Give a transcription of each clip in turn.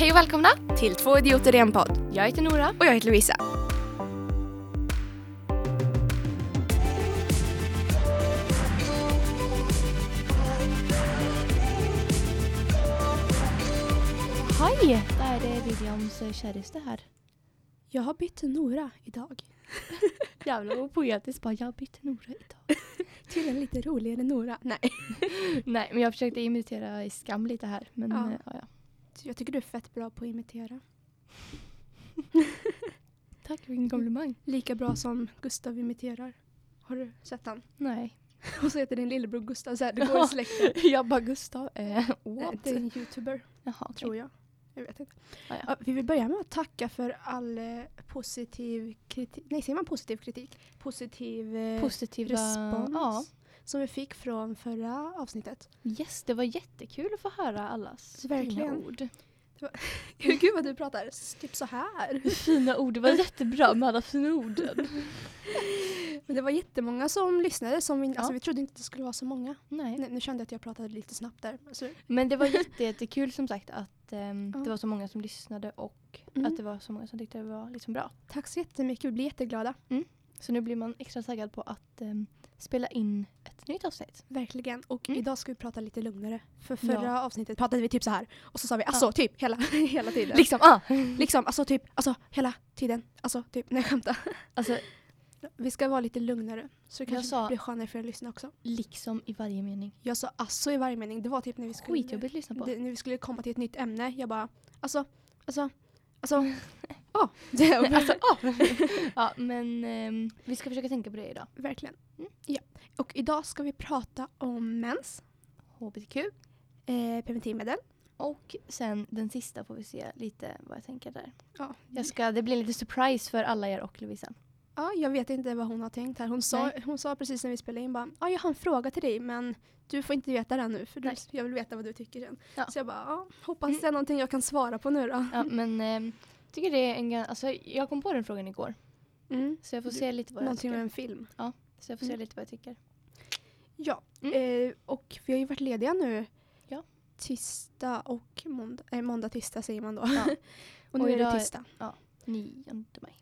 Hej och välkomna! till Två idioter i en podd. Jag heter Nora. Och jag heter Lovisa. Hej! Där är Williams eh, käreste här. Jag har bytt Nora idag. Jävlar vad poetiskt bara, jag bytte Nora idag. Till en lite roligare Nora. Nej. Nej, men jag försökte imitera i skam lite här. Men Ja. ja. Ja, ja. Jag tycker du är fett bra på att imitera. Tack för din komplimang. Lika bra som Gustav imiterar. Har du sett han? Nej. Och så heter din lillebror Gustav. Så här, det går i släkten. jag bara Gustav, eh, Eh, what? Det är en youtuber, Jaha, tror jag. Jag vet inte. Ja, ja. Ja, vi vill börja med att tacka för all eh, positiv kritik. Nej, säger man positiv kritik? Positiv eh, Positiva... respons Ja. Som vi fick från förra avsnittet. Yes, det var jättekul att få höra allas Verkligen. fina ord. Gud vad du pratar typ så här. Fina ord, det var jättebra med alla fina orden. Men det var jättemånga som lyssnade. Som vi, Ja. alltså, vi trodde inte det skulle vara så många. Nej. Nu, nu kände jag att jag pratade lite snabbt där. Alltså, Men det var jätte, jättekul som sagt att ehm, Ja. det var så många som lyssnade och Mm. att det var så många som tyckte det var liksom bra. tack så jättemycket, vi blir jätteglada. Så nu blir man extra taggad på att ehm, spela in ett nytt avsnitt. Verkligen. Och Mm. idag ska vi prata lite lugnare. För förra Ja. avsnittet pratade vi typ så här. Och så sa vi alltså typ hela, hela tiden. Liksom, ah! liksom, alltså typ, alltså hela tiden. Alltså typ, nej skämta. Alltså, Vi ska vara lite lugnare. Så det Jag kanske sa- blir skönare för att lyssna också. liksom i varje mening. Jag sa alltså i varje mening. Det var typ när vi skulle, Skitjobbigt lyssna på. det, när vi skulle komma till ett nytt ämne. Jag bara, alltså, alltså, alltså. Det alltså, ah! ja, men ehm, vi ska försöka tänka på det idag. verkligen. Mm. Ja. Och idag ska vi prata om mens, HBTQ. eh, preventivmedel. Och sen den sista får vi se lite vad jag tänker där. Ja. Jag ska, det blir lite surprise för alla er och Lovisa. ja, jag vet inte vad hon har tänkt här. Hon sa, hon sa precis när vi spelade in bara, ja, jag har en fråga till dig men du får inte veta den nu för du, jag vill veta vad du tycker sen. Ja. Så jag bara, ja, hoppas Mm. det är någonting jag kan svara på nu då. Ja, men jag tycker det är en alltså, Jag kom på den frågan igår. Mm. Så jag får se lite vad jag Någonting med tycker. en film. Så jag får se Mm. lite vad jag tycker. Ja, Mm. eh, och vi har ju varit lediga nu. Ja. Tisdag och måndag. Eh, måndag, tisdag säger man då. Ja. och nu Och är det tisdag. 9 maj.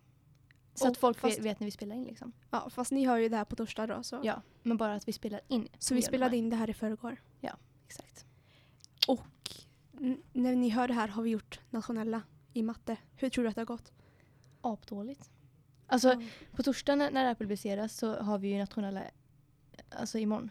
Så Och att folk fast- vet, när vi spelar in liksom. Ja, fast ni har ju det här på torsdag då. Så, Ja, men bara att vi spelar in. så vi 9 spelade maj. in det här i förrgår. Exakt. Och när ni hör det här har vi gjort nationella i matte. Hur tror du att det har gått? Apdåligt. Alltså på torsdag när, när det här publiceras så har vi ju nationella, alltså imorgon.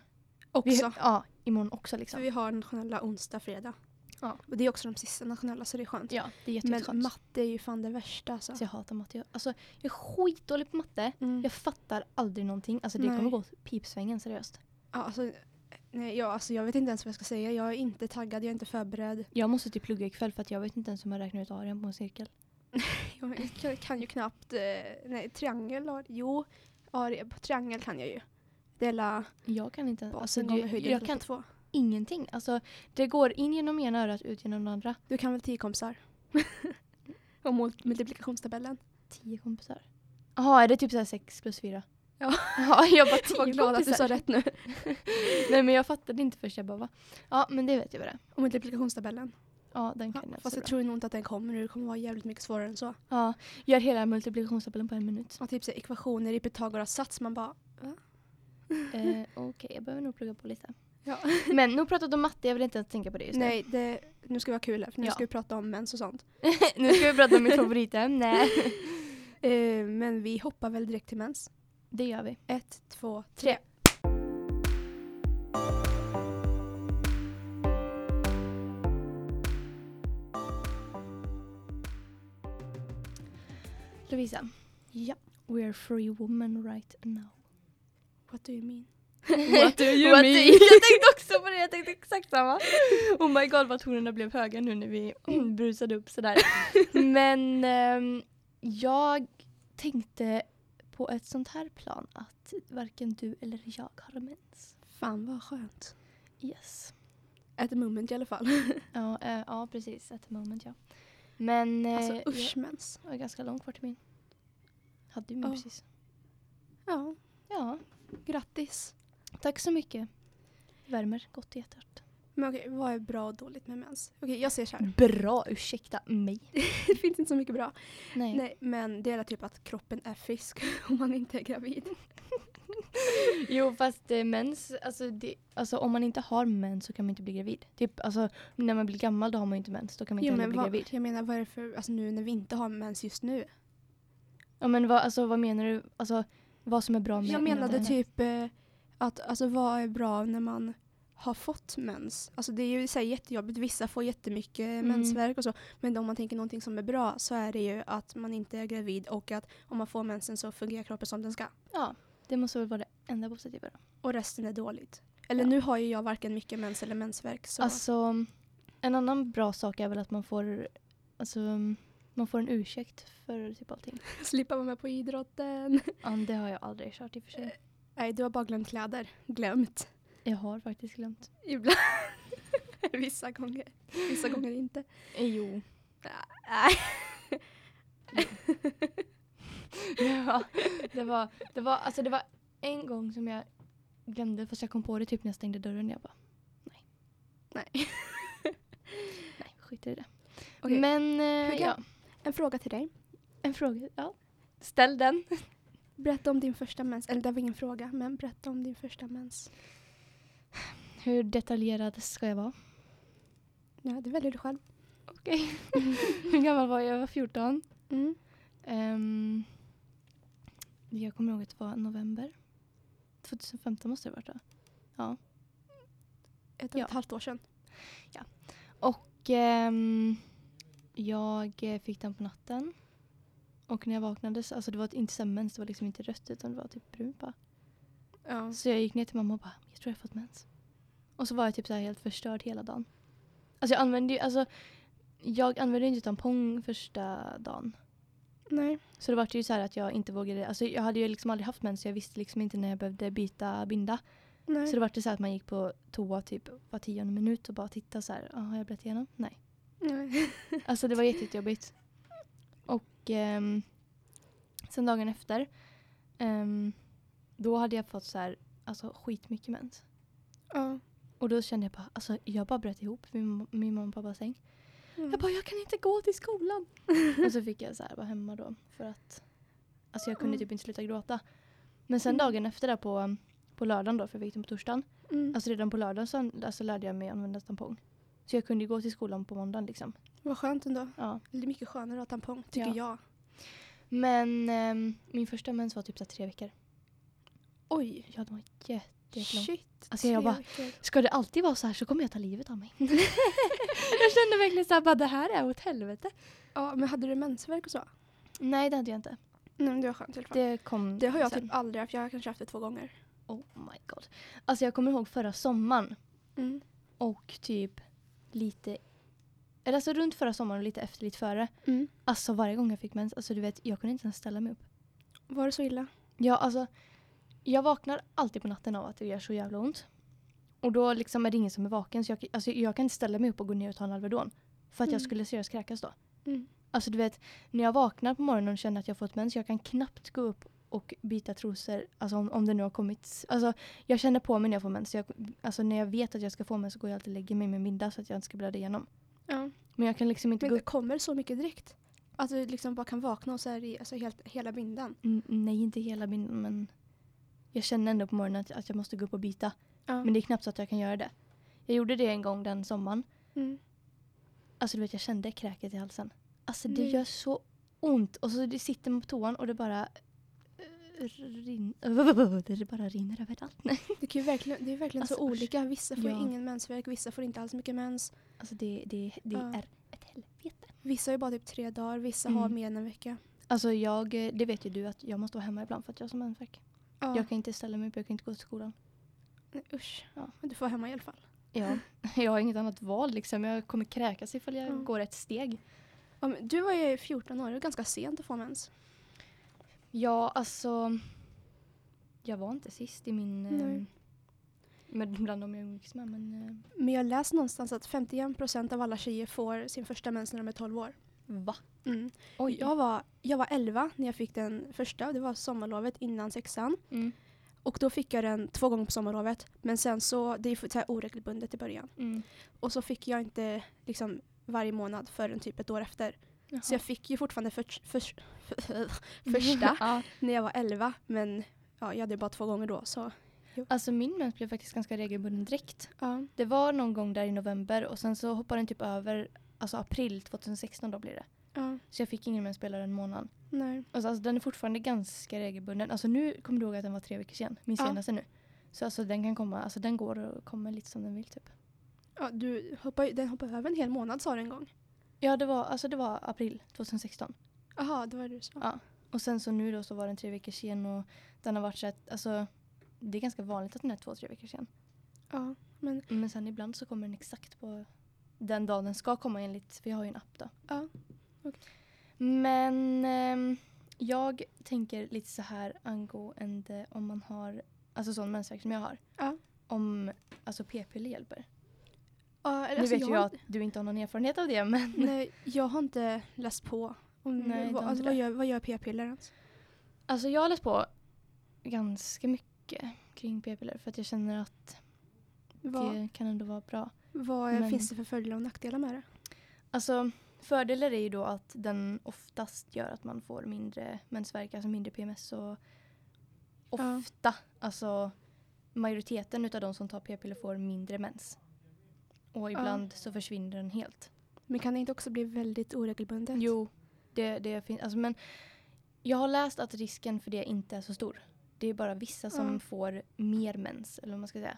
också. Vi, ja, imorgon också För liksom. vi har nationella onsdag, fredag. Ja. Och det är också de sista nationella så det är skönt. Ja, det är jätte, Men matte är ju fan det värsta alltså. Så jag hatar matte. Jag, alltså, jag är skitdålig på matte. Mm. Jag fattar aldrig någonting. Alltså det Nej. kommer gå åt pipsvängen seriöst. Ja, alltså, nej, ja, alltså, jag vet inte ens vad jag ska säga. Jag är inte taggad, jag är inte förberedd. Jag måste typ plugga ikväll för att jag vet inte ens hur man räknar ut arean på en cirkel. Jag kan, kan ju knappt, eh, nej triangel, har- jo, area, på triangel kan jag ju. Dela Jag kan inte alltså, höjden jag kan två. ingenting. Alltså det går in genom ena örat, ut genom det andra. Du kan väl tio kompisar? Och mul- multiplikationstabellen. Tio kompisar. Jaha, är det typ såhär sex plus fyra? Ja. ja jag bara tio Var glad att du sa rätt nu. Nej men jag fattade inte först. Jag bara va? Ja men det vet jag vad det är. Och multiplikationstabellen. Ja den Ja, kan jag fast jag bra. tror nog inte att den kommer nu. Det kommer vara jävligt mycket svårare än så. Ja, gör hela multiplikationstabellen på en minut. Och typ så ekvationer i Pythagoras sats. Man bara, eh, Okej, jag behöver nog plugga på lite. ja. Men nog pratat om matte, jag vill inte ens tänka på det just Nej, det, nu ska vi ha kul här. För nu Ja. ska vi prata om mens och sånt. nu. nu ska vi prata om mitt favoritämne. Eh, men vi hoppar väl direkt till mens. Det gör vi. Ett, två, tre. Lovisa, Ja. we're free woman right now. What do you mean? What do you What do mean? you- jag tänkte också på det, jag tänkte exakt samma. Oh my god vad tonerna blev höga nu när vi brusade upp sådär. Men ehm, jag tänkte på ett sånt här plan att varken du eller jag har mens. Fan vad skönt. Yes. At the moment i alla fall. Ja, eh, ja precis, at the moment ja. Men eh, Alltså usch mens. jag var ganska långt kvar till min. Hade ju min Ja. precis. Ja, Ja, grattis. tack så mycket. Värmer gott i hjärtat. Men okej, vad är bra och dåligt med mens? Okej, jag ser så här. Bra, ursäkta mig. det finns inte så mycket bra. Nej. Nej, men det är typ att kroppen är frisk om man inte är gravid. Jo fast eh, mens, alltså, det, alltså om man inte har mens så kan man inte bli gravid. Typ alltså när man blir gammal då har man ju inte mens, då kan man inte Jo, men bli vad, gravid. jag menar vad är det för, alltså nu när vi inte har mens just nu. Ja men vad, alltså, vad menar du? Alltså vad som är bra med Jag med menade här- typ eh, att alltså vad är bra när man har fått mens. Alltså det är ju så här jättejobbigt, vissa får jättemycket Mm. mensvärk och så. Men om man tänker någonting som är bra så är det ju att man inte är gravid och att om man får mensen så fungerar kroppen som den ska. Ja, det måste väl vara det enda positiva då. Och resten är dåligt. Eller Ja. nu har ju jag varken mycket mens eller mensvärk. Så. Alltså en annan bra sak är väl att man får, alltså man får en ursäkt för typ allting. slippa vara med på idrotten. Ja, det har jag aldrig kört i och för sig. Nej, du har bara glömt kläder. Glömt. Jag har faktiskt glömt. Ibland. vissa gånger. Vissa gånger inte. Jo. Nej. Det var, det var, alltså det var en gång som jag glömde fast jag kom på det typ när jag stängde dörren. Jag bara, Nej. nej skit i det. Okej, Men eh, ja, En fråga till dig. en fråga. Ja. Ställ den. Berätta om din första mens. Eller det var ingen fråga, men berätta om din första mens. Hur detaljerad ska jag vara? Ja, det väljer du själv. Okej. Hur gammal var jag? Jag var 14. Mm. Ehm, jag kommer ihåg att det var november. 2015 måste det ha varit då. Ja. Ett och Ja. ett halvt år sedan. Och ehm, jag fick den på natten. Och när jag vaknade, så- alltså det var inte så mens, det var liksom inte rött utan det var typ brunt bara. Ja. Så jag gick ner till mamma och bara, jag tror jag har fått mens. Och så var jag typ så här helt förstörd hela dagen. Alltså jag använde ju, alltså jag använde ju inte tampong första dagen. Nej. Så det var ju så här att jag inte vågade, alltså jag hade ju liksom aldrig haft mens så jag visste liksom inte när jag behövde byta binda. Nej. Så det var det så här att man gick på toa typ var tionde minut och bara tittade så här, "Ah, har jag blött igenom? Nej. Nej. Alltså det var jätte- jättejobbigt. Och ehm, sen dagen efter, ehm, då hade jag fått så här, alltså skitmycket mens. Ja. Och då kände jag bara, alltså jag bara bröt ihop min, min mamma och pappas säng. Mm. Jag bara, jag kan inte gå till skolan. och så fick jag så här vara hemma då för att, alltså jag kunde Mm. typ inte sluta gråta. Men sen Mm. dagen efter där på, på lördagen då, för jag fick den på torsdagen. Mm. Alltså redan på lördagen så alltså, lärde jag mig använda tampong. Så jag kunde gå till skolan på måndagen liksom. Vad skönt ändå. Ja. Det är mycket skönare att ha tampong, tycker Ja. jag. Men ehm, min första mens var typ så tre veckor. Oj. Ja, det var jätte. Shit. Alltså, jag bara-. Ska det alltid vara så här så kommer jag ta livet av mig. jag kände verkligen så här, bara det här är åt helvete. Ja, men hade du mensvärk och så? Nej, det hade jag inte. Nej, men det var skönt i alla fall. Det kom Det har jag sen. typ aldrig haft. Jag har kanske haft det två gånger. Oh my god. Alltså jag kommer ihåg förra sommaren Mm. och typ lite, eller alltså runt förra sommaren och lite efter, lite före. Mm. Alltså varje gång jag fick mens, alltså du vet, jag kunde inte ens ställa mig upp. Var det så illa? Ja, alltså jag vaknar alltid på natten av att det gör så jävla ont. Och då liksom är det ingen som är vaken så jag, alltså, jag kan inte ställa mig upp och gå ner och ta en Alvedon. För att Mm. jag skulle seriöst kräkas då. Mm. Alltså du vet, när jag vaknar på morgonen och känner att jag fått mens, jag kan knappt gå upp och byta trosor, alltså om, om det nu har kommit. Alltså jag känner på mig när jag får mens. Jag, alltså när jag vet att jag ska få mens så går jag alltid och lägger mig med binda så att jag inte ska blöda igenom. Ja. Men jag kan liksom inte Men gå det upp. kommer så mycket direkt. Att du liksom bara kan vakna och så är det alltså helt, hela bindan. N- nej, inte hela bindan men jag känner ändå på morgonen att, att jag måste gå upp och byta. Ja. Men det är knappt så att jag kan göra det. Jag gjorde det en gång den sommaren. Mm. Alltså du vet, jag kände kräket i halsen. Alltså det Nej. gör så ont. Och så det sitter man på toan och det bara eh, rin- det bara rinner överallt. Nej. Det, ju verkligen, det är verkligen Alltså, så olika. Vissa får Ja. ingen mensvärk, vissa får inte alls mycket mens. Alltså det, det, det Ja. är ett helvete. Vissa är bara typ tre dagar, vissa Mm. har mer än en vecka. Alltså jag, det vet ju du att jag måste vara hemma ibland för att jag har som mensvärk. Ja. Jag kan inte ställa mig upp, jag kan inte gå till skolan. Nej, usch. Ja. Men du får hemma i alla fall. Ja. Jag har inget annat val liksom. Jag kommer kräkas ifall jag Ja. går ett steg. Ja, du var ju 14 år, det är ganska sent att få mens. Ja, alltså. Jag var inte sist i min... Eh, med bland de jag umgicks med. Men eh, Men jag läste någonstans att 51% av alla tjejer får sin första mens när de är 12 år. Va? Mm. Oj. Jag, var, jag var 11 när jag fick den första, det var sommarlovet innan sexan. Mm. Och då fick jag den två gånger på sommarlovet. Men sen så, det är så här oregelbundet i början. Mm. Och så fick jag inte liksom varje månad förrän typ ett år efter. Så jag fick ju fortfarande för, för, för, första ja. när jag var 11. Men ja, jag hade bara två gånger då. Så Alltså min mens blev faktiskt ganska regelbunden direkt. ja. Det var någon gång där i november och sen så hoppade den typ över, alltså april 2016 då blir det. ja. Så jag fick ingen mensspelare en månad. Nej. Alltså, alltså den är fortfarande ganska regelbunden. Alltså nu kommer du ihåg att den var tre veckor sedan, min Ja. senaste nu. Så alltså den kan komma, alltså den går och kommer lite som den vill typ. Ja, du hoppar, den hoppade över en hel månad sa du en gång. Ja det var, alltså det var april 2016. Jaha, det var det du sa. Ja. Och sen så nu då så var den tre veckor sen och den har varit så att, alltså det är ganska vanligt att den är två, tre veckor sen. Ja, men Men sen ibland så kommer den exakt på den dagen den ska komma enligt, vi har ju en app då. ja. Men ehm, jag tänker lite så här angående om man har, alltså sån mensvärk som jag har. Ja. Om alltså p-piller hjälper. ja nu alltså, vet jag, ju jag att du inte har någon erfarenhet av det men Nej, jag har inte läst på. Om, Nej, vad, alltså, vad, gör, vad gör p-piller ens? alltså jag har läst på ganska mycket kring p-piller för att jag känner att Vad, det kan ändå vara bra. Vad men- finns det för fördelar och nackdelar med det? Alltså fördelar är ju då att den oftast gör att man får mindre mensvärk, alltså mindre PMS och Ja. ofta, alltså majoriteten utav de som tar p-piller får mindre mens. Och ibland så försvinner den helt. Men kan det inte också bli väldigt oregelbundet? Jo, det, det finns, alltså men jag har läst att risken för det inte är så stor. Det är bara vissa som Ja. får mer mens, eller vad man ska säga.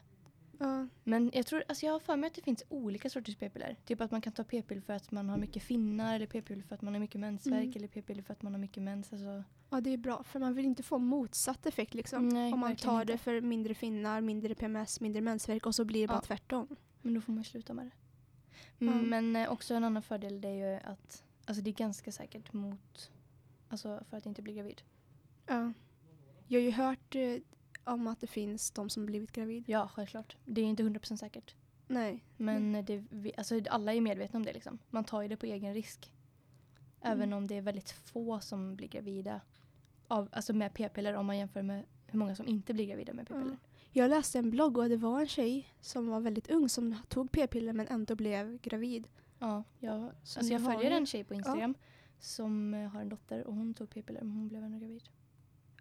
Ja, Men jag tror, alltså jag har för mig att det finns olika sorters p-piller. Typ att man kan ta p-piller för att man har mycket finnar eller p-piller för att man har mycket mensvärk Mm. eller p-piller för att man har mycket mens. Alltså, ja, det är bra. För man vill inte få motsatt effekt liksom. Nej, Om man tar inte. det för mindre finnar, mindre PMS, mindre mensvärk och så blir det bara Ja. tvärtom. men då får man sluta med det. Mm, Ja. Men eh, också en annan fördel det är ju att alltså det är ganska säkert mot, alltså för att inte bli gravid. Ja. Jag har ju hört eh, om att det finns de som blivit gravid. Ja, självklart. Det är inte 100% säkert. Nej. Men eh, det, alltså, alla är medvetna om det liksom. Man tar ju det på egen risk. Även Mm. om det är väldigt få som blir gravida av, alltså med p-piller om man jämför med hur många som inte blir gravida med p-piller. Jag läste en blogg och det var en tjej som var väldigt ung som tog p-piller men ändå blev gravid. Ja, jag, Så alltså jag följer en tjej på Instagram som eh, har en dotter och hon tog p-piller men hon blev ändå gravid.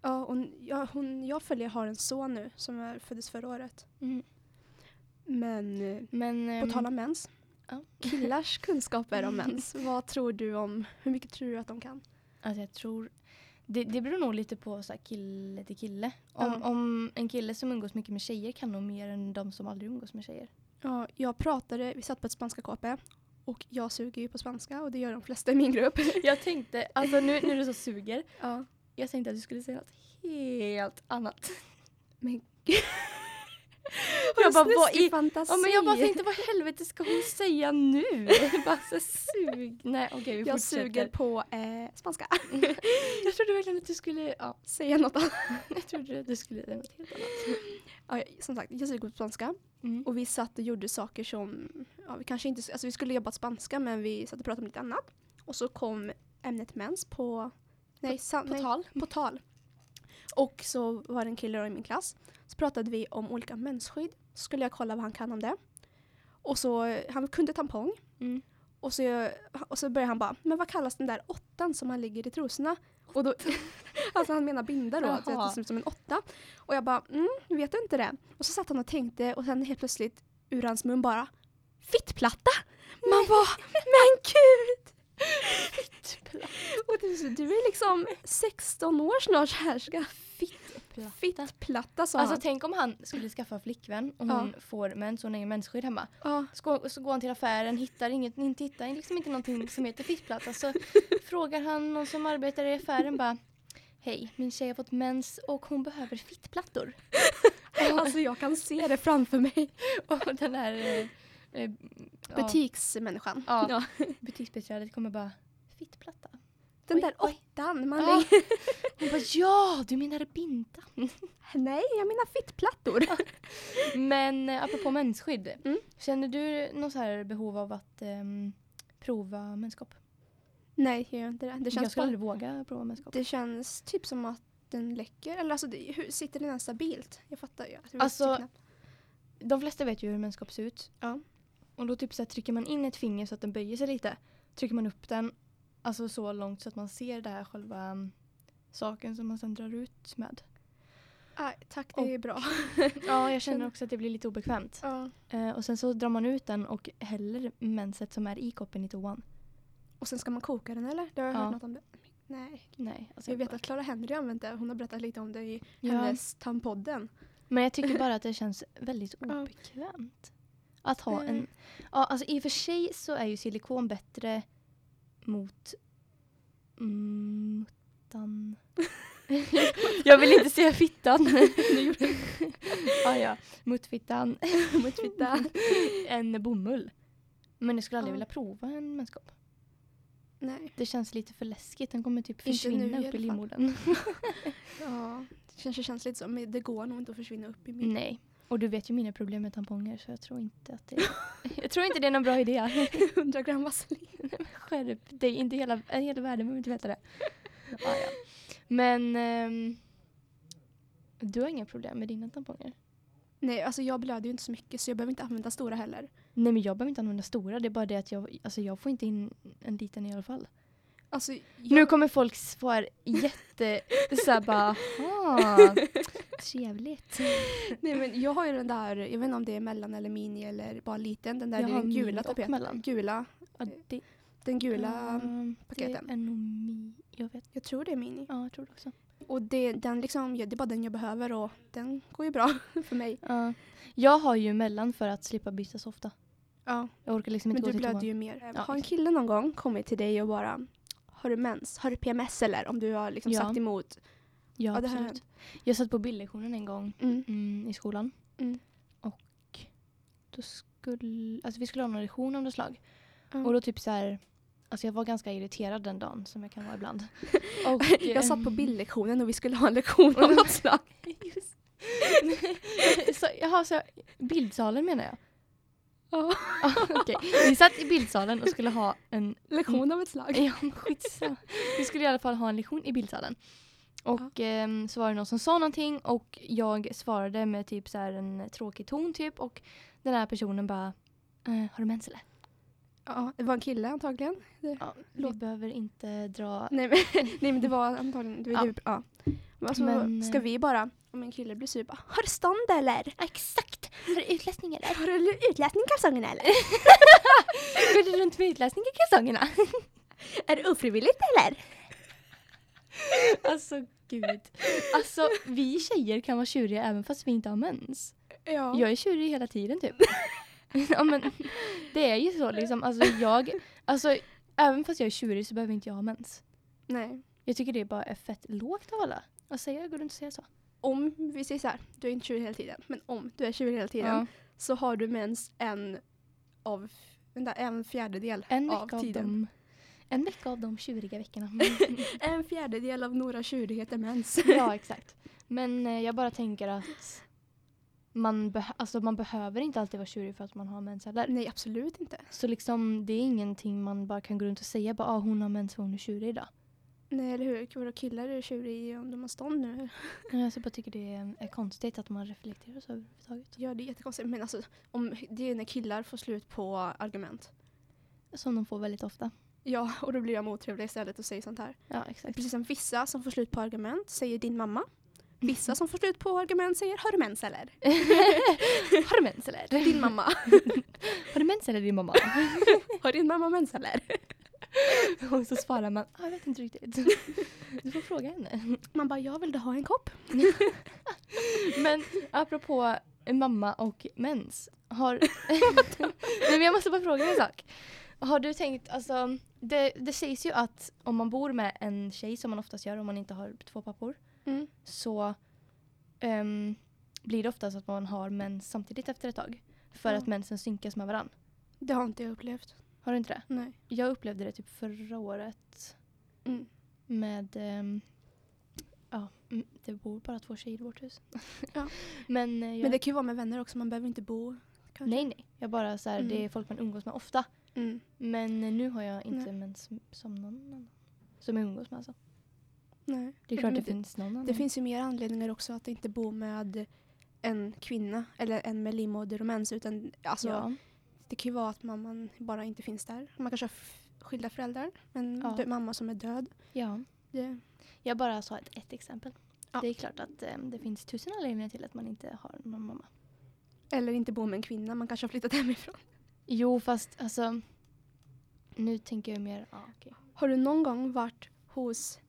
Ja, och ja, hon jag följer har en son nu som är, föddes förra året. Men eh, Men, på ehm, tal om mens. ja. Killars kunskaper om mens. Vad tror du om, hur mycket tror du att de kan? Alltså jag tror, det, det beror nog lite på så kille till kille. Om, Ja. om en kille som umgås mycket med tjejer kan nog mer än de som aldrig umgås med tjejer. Ja, jag pratade, vi satt på ett spanska KP och jag suger ju på spanska och det gör de flesta i min grupp. Jag tänkte, alltså nu när du så suger, Ja. Jag tänkte att du skulle säga något helt annat. Men Jag bara, vad i- fantasi. Ja men jag bara tänkte vad helvete ska hon säga nu? bara så sug. Nej okej vi jag fortsätter. suger på eh, spanska. jag trodde verkligen att du skulle, ja, Säga något annat. jag trodde att du skulle säga något helt annat. Ja, som sagt, jag suger på spanska. Mm. Och vi satt och gjorde saker som, ja, vi kanske inte, alltså vi skulle jobba spanska men vi satt och pratade om lite annat. Och så kom ämnet mens på, nej, på nej, tal. på tal. Och så var det en kille i min klass. Så pratade vi om olika mensskydd. Så skulle jag kolla vad han kan om det. Och så, han kunde tampong. Mm. Och så, och så började han bara, men vad kallas den där åttan som man ligger i trosorna? Och då, alltså han menar binda då, att det ser ut som en åtta. Och jag bara, mm, vet du inte det? Och så satt han och tänkte och sen helt plötsligt ur hans mun bara, fittplatta! Man bara, men gud! Och du, du är liksom 16 år snart så här ska Fittplatta. fittplatta sa Alltså han. tänk om han skulle skaffa flickvän och Ja. hon får mens, hon har mensskydd hemma. Ja, Så, så går han till affären, hittar inget, inte hittar liksom inte någonting som heter fittplatta. Så frågar han någon som arbetar i affären bara Hej, min tjej har fått mens och hon behöver fittplattor. alltså jag kan se det framför mig. Och den här eh, Butiksmänniskan. Ja. Ja. butiksbiträdet kommer bara Fittplatta? Den Oj, där oj. åttan man Ja. lägger Hon bara ja, du menar binda. Nej, jag menar fittplattor. Men eh, apropå mensskydd. Mm. Känner du något så här behov av att ehm, prova menskopp? Nej, jag gör inte det. Det jag känns, skulle bara, aldrig våga prova menskopp. det känns typ som att den läcker? Eller alltså, det, hur, sitter den ens stabilt? Jag fattar ju. Jag Alltså-. De flesta vet ju hur menskopp ser ut. Ja. Och då typ så här, trycker man in ett finger så att den böjer sig lite. Trycker man upp den alltså så långt så att man ser det här själva mm, saken som man sen drar ut med. Nej, tack det är bra. Ja, jag känner också att det blir lite obekvämt. Ja. Eh, och sen så drar man ut den och häller menset som är i koppen i toan. Och sen ska man koka den eller? Det har jag Ja. hört något om det. Nej. Nej, alltså Jag vet bara- att Clara Henry använt det. Hon har berättat lite om det i Ja. hennes tandpodden. Men jag tycker bara att det känns väldigt obekvämt. Att ha Nej. en... Ja, alltså i och för sig så är ju silikon bättre mot... Mm, muttan. jag vill inte säga fittan. ja, ja. Mutfittan. Mutfitta. en bomull. Men jag skulle aldrig Ja. vilja prova en menskopp. Nej. Det känns lite för läskigt. Den kommer typ i försvinna upp i fall. livmodern. Ja, det kanske känns lite så. Men det går nog inte att försvinna upp i min. Nej. Och du vet ju mina problem med tamponger så jag tror inte att det Jag tror inte det är någon bra idé. 100 gram vaselin. Skärp dig, inte hela, hela världen behöver inte veta det. Ja, ja. Men ehm, du har inga problem med dina tamponger? Nej, alltså jag blöder ju inte så mycket så jag behöver inte använda stora heller. Nej men jag behöver inte använda stora, det är bara det att jag, alltså jag får inte in en liten i alla fall. Alltså, jag, Nu kommer folk svara jätte, såhär bara, "Ah, trevligt. nej, men jag har ju den där, jag vet inte om det är mellan eller mini eller bara liten, den där Jag den mini gula tapeten. Gula, Ja, det, den gula, ehm, paketen. Det är nog mi, jag vet. jag tror det är mini. Ja, jag tror det också. Och det, den liksom, det är bara den jag behöver och den går ju bra för mig. Ja. Jag har ju mellan för att slippa byta så ofta. Ja, Jag orkar liksom men inte du gå till blöder toan. ju mer. Ja, har en kille någon gång kommit till dig och bara har du mens? Har du PMS eller? Om du har liksom Ja. sagt emot. Ja, Ja, det absolut. Jag satt på bildlektionen en gång Mm. mm, i skolan. Mm. Och då skulle, alltså vi skulle ha någon lektion av något slag. Och då typ så här, alltså jag var ganska irriterad den dagen som jag kan vara ibland. Och, jag satt på ehm, bildlektionen och vi skulle ha en lektion av något slag. Just. så, jaha, så bildsalen menar jag. Ja. Okej. Vi satt i bildsalen och skulle ha en Lektion av ett slag. Ja, skitsamma. Vi skulle i alla fall ha en lektion i bildsalen. Och ehm, så var det någon som sa någonting och jag svarade med typ så en tråkig ton typ och den här personen bara eh, Har du mens eller? Ja, det var en kille antagligen. Ja, vi Låt- behöver inte dra... Nej men, nej, men det var antagligen, det var Ja. ja. ja. Alltså, Men, ska eh, vi bara, om en kille blir sur bara, har du stånd eller? Exakt! Har du utläsning eller? Har du utläsning i kalsongerna eller? Går du runt med utläsning i kalsongerna? Är det ofrivilligt eller? alltså gud. Alltså vi tjejer kan vara tjuriga även fast vi inte har mens. Ja. Jag är tjurig hela tiden typ. ja men det är ju så liksom. Alltså jag, alltså även fast jag är tjurig så behöver inte jag ha mens. Nej. Jag tycker det bara är fett lågt av alla. Att säga, går runt och säga så. Om, vi säger så här, du är inte tjurig hela tiden, men om du är tjurig hela tiden Ja. så har du mens en av, vänta, en fjärdedel En av vecka av tiden. dem. En vecka av de tjuriga veckorna. En fjärdedel av några tjurighet är mens. ja exakt. Men eh, jag bara tänker att man, beh- alltså, man behöver inte alltid vara tjurig för att man har mens heller. Nej, absolut inte. Så liksom det är ingenting man bara kan gå runt och säga bara ah, hon har mens för hon är tjurig idag. Nej, eller hur? Vadå, killar är tjuriga om de har stånd nu? Jag så bara tycker det är, konstigt att man reflekterar så överhuvudtaget. Ja, det är jättekonstigt. Men alltså, om, det är när killar får slut på argument. Som de får väldigt ofta. Ja, och då blir jag otrevlig istället och säger sånt här. Ja exakt. Precis som vissa som får slut på argument säger din mamma. Vissa som får slut på argument säger har du mens eller? har du mens eller? Din mamma. Har du mens eller din mamma? Har din mamma mens eller? och så svarar man, ah, jag vet inte riktigt. Du får fråga henne. Man bara, jag vill ha en kopp? Men apropå mamma och mens. Har... Nej men jag måste bara fråga en sak. Har du tänkt, alltså det, det sägs ju att om man bor med en tjej som man oftast gör om man inte har två pappor Mm. så ehm, blir det oftast att man har mens samtidigt efter ett tag. För Ja. att mensen synkas med varandra. Det har inte jag upplevt. Har du inte det? Nej. Jag upplevde det typ förra året Mm. med ehm, Ja, mm, det bor bara två tjejer i vårt hus. Ja. Men, eh, jag, Men det kan ju vara med vänner också, man behöver inte bo. Kanske. nej, nej. Jag bara så här, Mm. det är folk man umgås med ofta. Mm. Men eh, nu har jag inte Nej. mens som någon annan. Som jag umgås med alltså. Nej. Det är klart Men det, finns någon annan. Det finns ju mer anledningar också att inte bo med en kvinna eller en med livmoder och mens. Utan, alltså, ja. Det kan ju vara att mamman bara inte finns där. Man kanske har skilda föräldrar. En Ja. dö- mamma som är död. ja. Det, Jag bara sa ett, ett exempel. Ja. Det är klart att eh, det finns tusen anledningar till att man inte har någon mamma. eller inte bo med en kvinna. Man kanske har flyttat hemifrån. Jo, fast alltså... Nu tänker jag mer... Ja, okej. Har du någon gång varit hos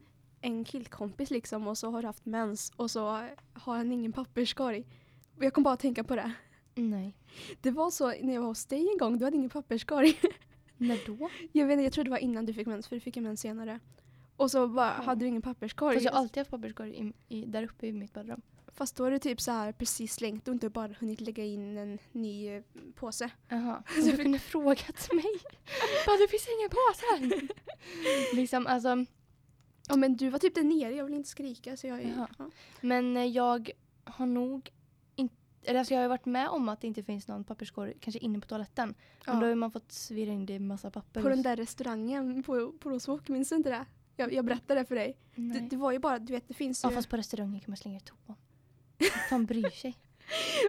en killkompis liksom och så har du haft mens och så har han ingen papperskorg? Jag kom bara att tänka på det. Nej. Det var så när jag var hos dig en gång, du hade ingen papperskorg. När då? Jag vet inte, jag tror det var innan du fick mens för du fick mens senare. Och så bara, Ja. hade du ingen papperskorg. Fast jag har alltid haft papperskorg i, i, där uppe i mitt badrum. Fast då är det typ så här precis slängt och inte bara hunnit lägga in en ny eh, påse. Jaha. Du kunde frågat mig. Bara, det finns ingen påse. liksom, alltså. Ja men du var typ där nere, jag vill inte skrika så jag ja. Men eh, jag har nog. Eller alltså jag har ju varit med om att det inte finns någon papperskorg kanske inne på toaletten. Men då har Ja. man fått svira in det i massa papper. På den där restaurangen på, på Rosvåg, minns du inte det? Jag, jag berättade det för dig. Det, det var ju bara, du vet det finns Ja ju... fast på restauranger kan man slänga i toan. Fan bryr sig?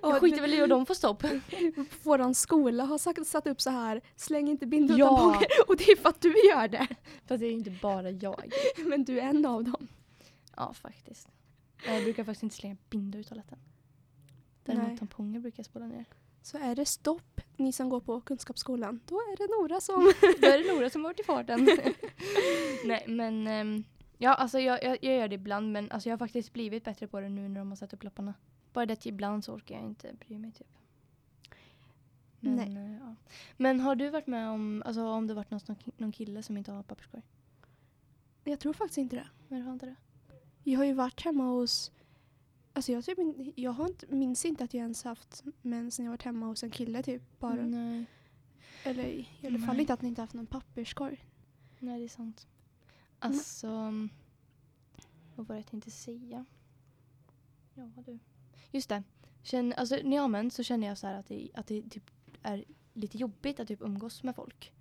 Ja, Jag skiter väl i att de får stopp. Våran skola har sagt, satt upp så här, släng inte bindor Ja. och tamponger. Och det är för att du gör det. Fast det är inte bara jag. Men du är en av dem. Ja faktiskt. Jag brukar faktiskt inte slänga bindor i toaletten. Däremot tamponger brukar jag spola ner. Så är det stopp, ni som går på Kunskapsskolan, då är det Nora som... Då är det Nora som varit i farten. Nej men ehm, ja alltså jag, jag, jag gör det ibland men alltså jag har faktiskt blivit bättre på det nu när de har satt upp lapparna. Bara det att ibland så orkar jag inte bry mig typ. Men, Nej. eh, ja. men har du varit med om, alltså om det varit någon, någon kille som inte har papperskorg? Jag tror faktiskt inte det. Men har inte det? Jag har ju varit hemma hos... Alltså jag, typ, jag har inte, minns inte att jag ens haft mens när jag varit hemma hos en kille typ. Bara. Nej. Eller i alla fall Nej. inte att ni inte haft någon papperskorg. Nej, det är sant. Alltså, vad var det jag tänkte säga? Ja, du. Just det. Känn, alltså, när jag har mens så känner jag så här att det, att det typ är lite jobbigt att typ umgås med folk.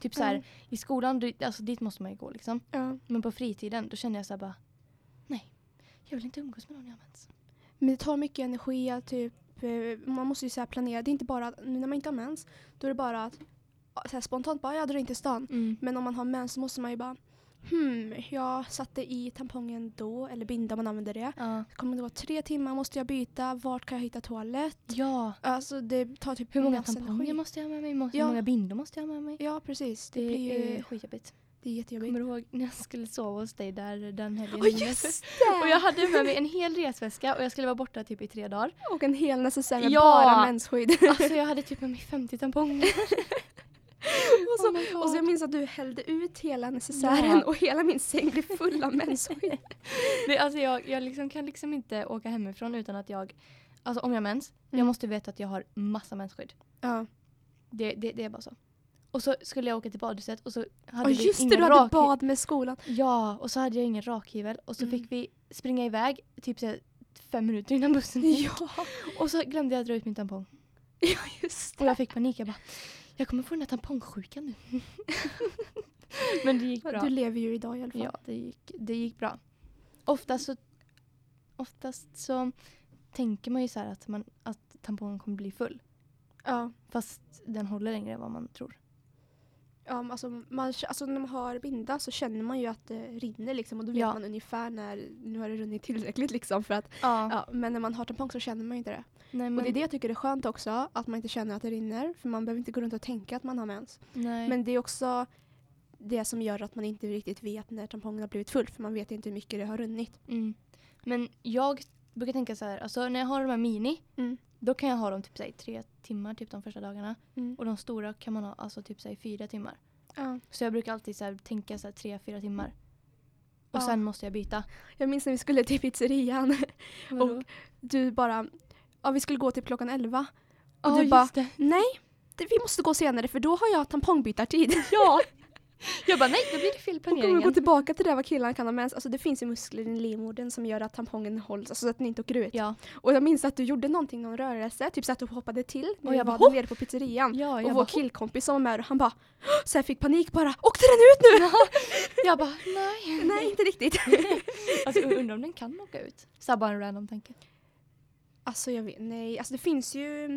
Typ så här, Ja. i skolan, du- alltså dit måste man ju gå liksom. Ja. Men på fritiden, då känner jag så här bara, nej, jag vill inte umgås med någon jag mens. Men det tar mycket energi att typ, eh, man måste ju så planera. Det är inte bara, nu när man inte har mens, då är det bara att så spontant bara jag drar in till stan. Men om man har mens så måste man ju bara Hmm, jag satte i tampongen då, eller binda man använder det. Ja. Kommer det gå tre timmar, måste jag byta? Vart kan jag hitta toalett? ja. Alltså det tar typ Hur många tamponger energi. måste jag ha med mig? Må- Hur Ja. många bindor måste jag ha med mig? Ja precis, det, Det, blir ju är skitjobbigt. Det är jättejobbigt. Kommer du ihåg när jag skulle sova hos dig där den helgen? Åh just det! Och jag hade med mig en hel resväska och jag skulle vara borta typ i tre dagar. Och en hel necessär med Ja! bara mensskydd. Alltså jag hade typ med mig 50 tamponger. och, så, Oh och så jag minns att du hällde ut hela necessären Ja. och hela min säng blev full av mensskydd. Det, alltså jag, jag liksom kan liksom inte åka hemifrån utan att jag, alltså om jag har mens, jag Mm. måste veta att jag har massa mensskydd. Ja. Det, det, det är bara så. Och så skulle jag åka till badhuset och så hade Och vi just det, ingen du hade bad med skolan. Ja, och så hade jag ingen rakhyvel och så Mm. fick vi springa iväg typ så fem minuter innan bussen. Ja, Och så glömde jag dra ut min tampong. ja just Och jag fick panik. Jag bara, jag kommer få den här tampongsjukan nu. Men det gick bra. Du lever ju idag i alla fall. Ja, det gick, det gick bra. Oftast så, oftast så tänker man ju så här att, man, att tampongen kommer bli full. Ja. Fast den håller längre än vad man tror. Ja, alltså, man, alltså när man har binda så känner man ju att det rinner liksom och då vet Ja. man ungefär när nu har det runnit tillräckligt liksom för att Ja, ja, men när man har tampong så känner man ju inte det. nej, men, Och det är det jag tycker är skönt också att man inte känner att det rinner för man behöver inte gå runt och tänka att man har mens. nej. Men det är också det som gör att man inte riktigt vet när tampongen har blivit full för man vet inte hur mycket det har runnit. Mm. Men jag brukar tänka så här, alltså när jag har de här mini, Mm. Då kan jag ha dem typ så här, i tre timmar typ de första dagarna. Mm. Och de stora kan man ha alltså typ så här, i fyra timmar. Ja. Så jag brukar alltid så här, tänka så här, tre, fyra timmar. Och Ja. sen måste jag byta. Jag minns när vi skulle till pizzerian Vadå? du bara ja vi skulle gå till klockan 11 och Ja, du bara det. nej det, vi måste gå senare för då har jag tampongbytartid. Ja! Jag bara nej, då blir det fel Och kommer planeringen. gå tillbaka till det vad killarna kan ha mens. Alltså det finns ju muskler i livmodern som gör att tampongen hålls, alltså så att den inte åker ut. Ja, Och jag minns att du gjorde någonting, någon rörelse, typ så att du hoppade till när Och jag var nere på pizzerian. ja och vår bara, killkompis som var med, han bara så jag fick panik bara, åkte den ut nu? jag bara nej. Nej, inte riktigt. Alltså undrar om den kan åka ut. Så här bara en random tanke. Alltså jag vet, nej, alltså det finns ju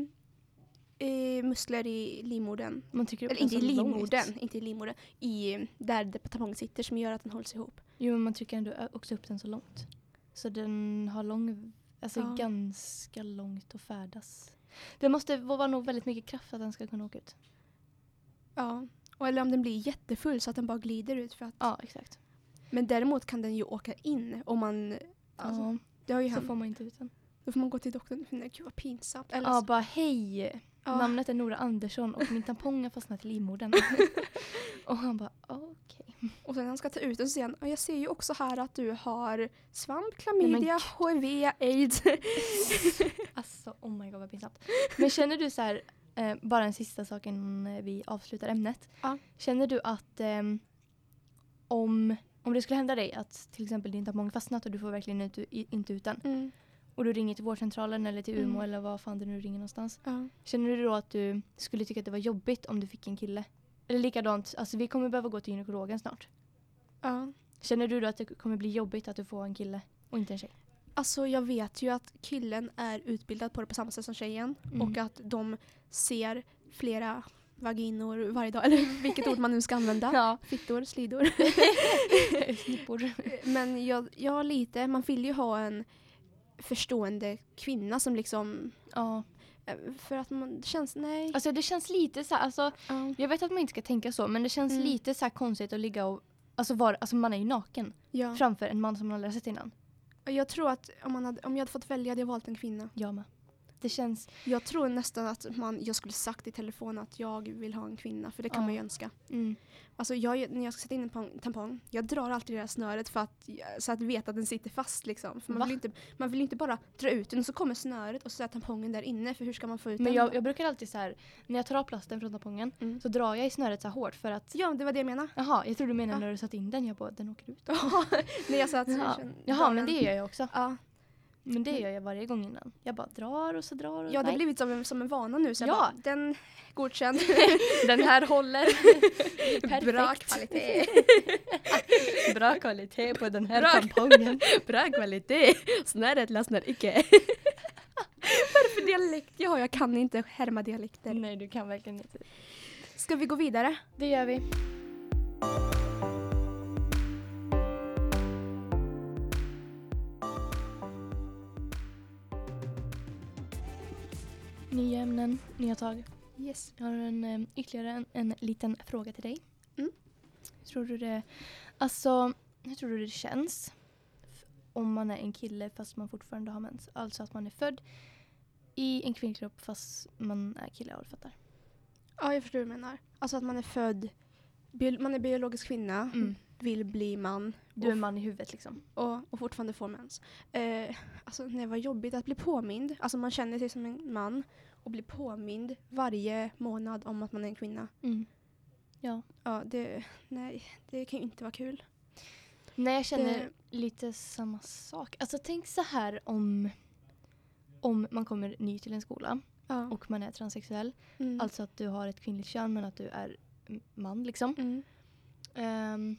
eh, muskler i livmodern. Man tycker upp Eller inte i livmodern, inte i livmodern, i där det- tampongen sitter som gör att den hålls ihop. Jo men man trycker ändå också upp den så långt. Så den har lång, alltså Ja. ganska långt att färdas. Det måste vara nog väldigt mycket kraft att den ska kunna åka ut. Ja. Och eller om den blir jättefull så att den bara glider ut. För att, Ja exakt. Men däremot kan den ju åka in om man... Alltså, ja, det har ju så hänt. får man inte ut den. Då får man gå till doktorn. Nej, gud vad pinsamt. Eller, Ja bara hej. Ja. Namnet är Nora Andersson och min tampong har fastnat i livmodern. och han bara okej. Och sen när han ska ta ut den så säger han, "Ja, jag ser ju också här att du har svamp, men klamydia, hiv, aids. Alltså oh my god vad pinsamt. Men känner du så här, eh, bara en sista sak innan eh, vi avslutar ämnet. Ja. Känner du att ehm, om, om det skulle hända dig att till exempel din tampong fastnat och du får verkligen inte, inte ut den Mm. Och du ringer till vårdcentralen eller till Umeå Mm. eller vad fan du nu ringer någonstans. Ja. Känner du då att du skulle tycka att det var jobbigt om du fick en kille? Eller likadant, alltså vi kommer behöva gå till gynekologen snart. Ja. Känner du då att det kommer bli jobbigt att du får en kille och inte en tjej? Alltså jag vet ju att killen är utbildad på det på samma sätt som tjejen. Mm. Och att de ser flera vaginor varje dag. Eller vilket ord man nu ska använda. Ja. Fittor, slidor. Snippor. Men jag, jag lite, man vill ju ha en förstående kvinna som liksom Ja. eh, för att man det känns, nej. Alltså det känns lite så här, alltså Ja. Jag vet att man inte ska tänka så men det känns Mm. lite så här konstigt att ligga och Alltså, var, alltså man är ju naken Ja. framför en man som man aldrig har sett innan. Jag tror att om, man hade, om jag hade fått välja hade jag valt en kvinna. Jag med. Det känns... Jag tror nästan att man, jag skulle sagt i telefon att jag vill ha en kvinna för det kan Ja. man ju önska. Mm. Alltså jag, när jag ska sätta in en tampong, tampong jag drar alltid det där snöret för att, så att veta att den sitter fast liksom. För man Va? vill, inte, man vill inte bara dra ut den och så kommer snöret och så är tampongen där inne för hur ska man få ut Men den? jag, jag brukar alltid så här, när jag tar av plasten från tampongen Mm. så drar jag i snöret så här hårt för att Ja, det var det jag menade. Jaha, jag tror du menar Ja. när du satt in den. Jag bara, den åker ut. när jag sa att Jaha, Jaha men det gör jag också. Ja, Men det gör jag varje gång innan. Jag bara drar och så drar och ja det har blivit som en, som en vana nu så jag Ja. bara, den godkänd. Den här håller. Perfekt. Bra kvalitet. Bra kvalitet på den här Bra. tampongen. Bra kvalitet. Snöret lossnar icke. Vad är det för dialekt jag har? Jag kan inte härma dialekter. Nej, du kan verkligen inte. Ska vi gå vidare? Det gör vi. Nya ämnen, nya tag. Yes. Jag har en, eh, ytterligare en, en liten fråga till dig. Mm. Hur tror du det, alltså, hur tror du det känns om man är en kille fast man fortfarande har mens? Alltså att man är född i en kvinnokropp fast man är kille, ja du fattar. Ja, jag förstår vad du menar. Alltså att man är född, man är biologisk kvinna, Mm. vill bli man Du är man i huvudet liksom. och, och fortfarande får mens. Eh, alltså det var jobbigt att bli påmind. Alltså man känner sig som en man och blir påmind varje månad om att man är en kvinna. Mm. Ja. Ja, det, nej, det kan ju inte vara kul. Nej, jag känner Det- lite samma sak. Alltså tänk så här om, om man kommer ny till en skola Ja. och man är transsexuell. mm. Alltså att du har ett kvinnligt kön men att du är man liksom. mm. Ehm,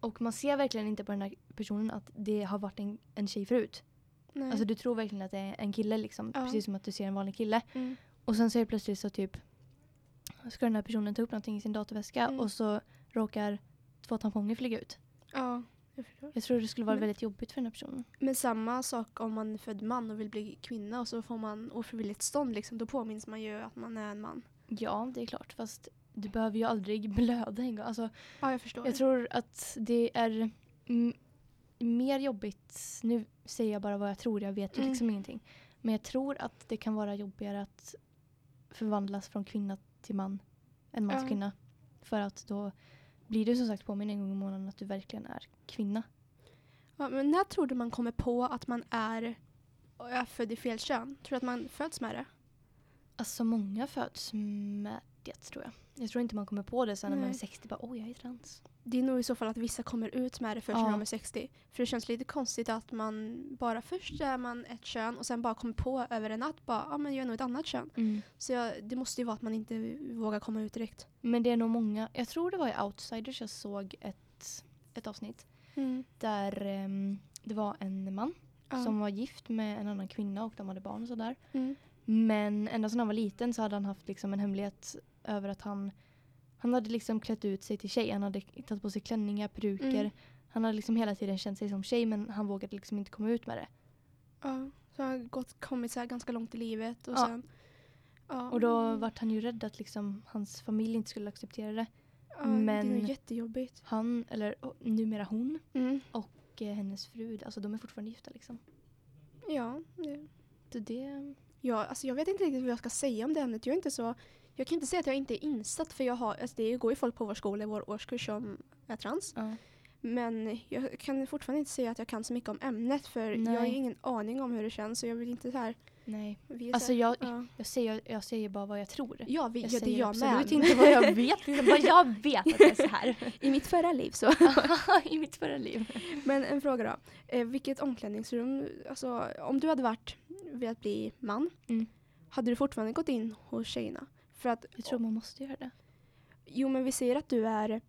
och man ser verkligen inte på den här personen att det har varit en, en tjej förut. Nej. Alltså du tror verkligen att det är en kille liksom. Ja. Precis som att du ser en vanlig kille. mm. Och sen så är det plötsligt så typ ska den här personen ta upp någonting i sin datorväska Mm. och så råkar två tamponger flyga ut. Ja, jag förstår. Jag tror det skulle vara Men- väldigt jobbigt för den här personen. Men samma sak om man är född man och vill bli kvinna och så får man ofrivilligt stånd liksom, då påminns man ju att man är en man. Ja, det är klart. Fast du behöver ju aldrig blöda en gång. Alltså, Ja, jag förstår. jag tror att det är mer jobbigt. Nu säger jag bara vad jag tror. Jag vet ju Mm. liksom ingenting. Men jag tror att det kan vara jobbigare att förvandlas från kvinna till man än man till Ja. kvinna. För att då blir du som sagt påminn en gång i månaden att du verkligen är kvinna. Ja, men när tror du man kommer på att man är, är född i fel kön? Tror du att man föds med det? Alltså många föds med 31 tror jag. Jag tror inte man kommer på det sen när man är Nej. 60. Bara, oj, jag är trans. Det är nog i så fall att vissa kommer ut med det först när Ja. de är 60. För det känns lite konstigt att man bara först är man ett kön och sen bara kommer på över en natt bara, ja men jag är nog ett annat kön. Mm. Så jag, det måste ju vara att man inte vågar komma ut direkt. Men det är nog många. Jag tror det var i Outsiders jag såg ett, ett avsnitt. Där ehm, det var en man Ja. som var gift med en annan kvinna och de hade barn och sådär. Mm. Men ända sedan han var liten så hade han haft liksom en hemlighet över att han han hade liksom klätt ut sig till tjej. Han hade tagit på sig klänningar, peruker. Mm. Han hade liksom hela tiden känt sig som tjej men han vågade liksom inte komma ut med det. Ja. Så han har gått, kommit så här ganska långt i livet och Ja. sen... Ja. Och då vart han ju rädd att liksom hans familj inte skulle acceptera det. ja, Det är men- jättejobbigt. Han, eller oh, numera hon Mm. och eh, hennes fru, alltså de är fortfarande gifta liksom. Ja, det, Så det... Ja, alltså jag vet inte riktigt vad jag ska säga om det ämnet. Jag är inte så... Jag kan inte säga att jag inte är insatt för jag har, alltså det går ju folk på vår skola i vår årskurs som är trans. Ja. Men jag kan fortfarande inte säga att jag kan så mycket om ämnet för Nej. jag har ingen aning om hur det känns och jag vill inte så här... Nej. Vi Alltså här, jag, ja. jag, säger, jag säger bara vad jag tror. Ja, vi, Jag ja, det är jag absolut med. inte vad jag vet. Liksom, bara jag vet att det är så här. I mitt förra liv så. I mitt förra liv. Men en fråga då. Eh, vilket omklädningsrum, alltså om du hade varit, velat bli man, Mm. hade du fortfarande gått in hos tjejerna? För att, Jag tror man måste göra det. jo men vi säger att du är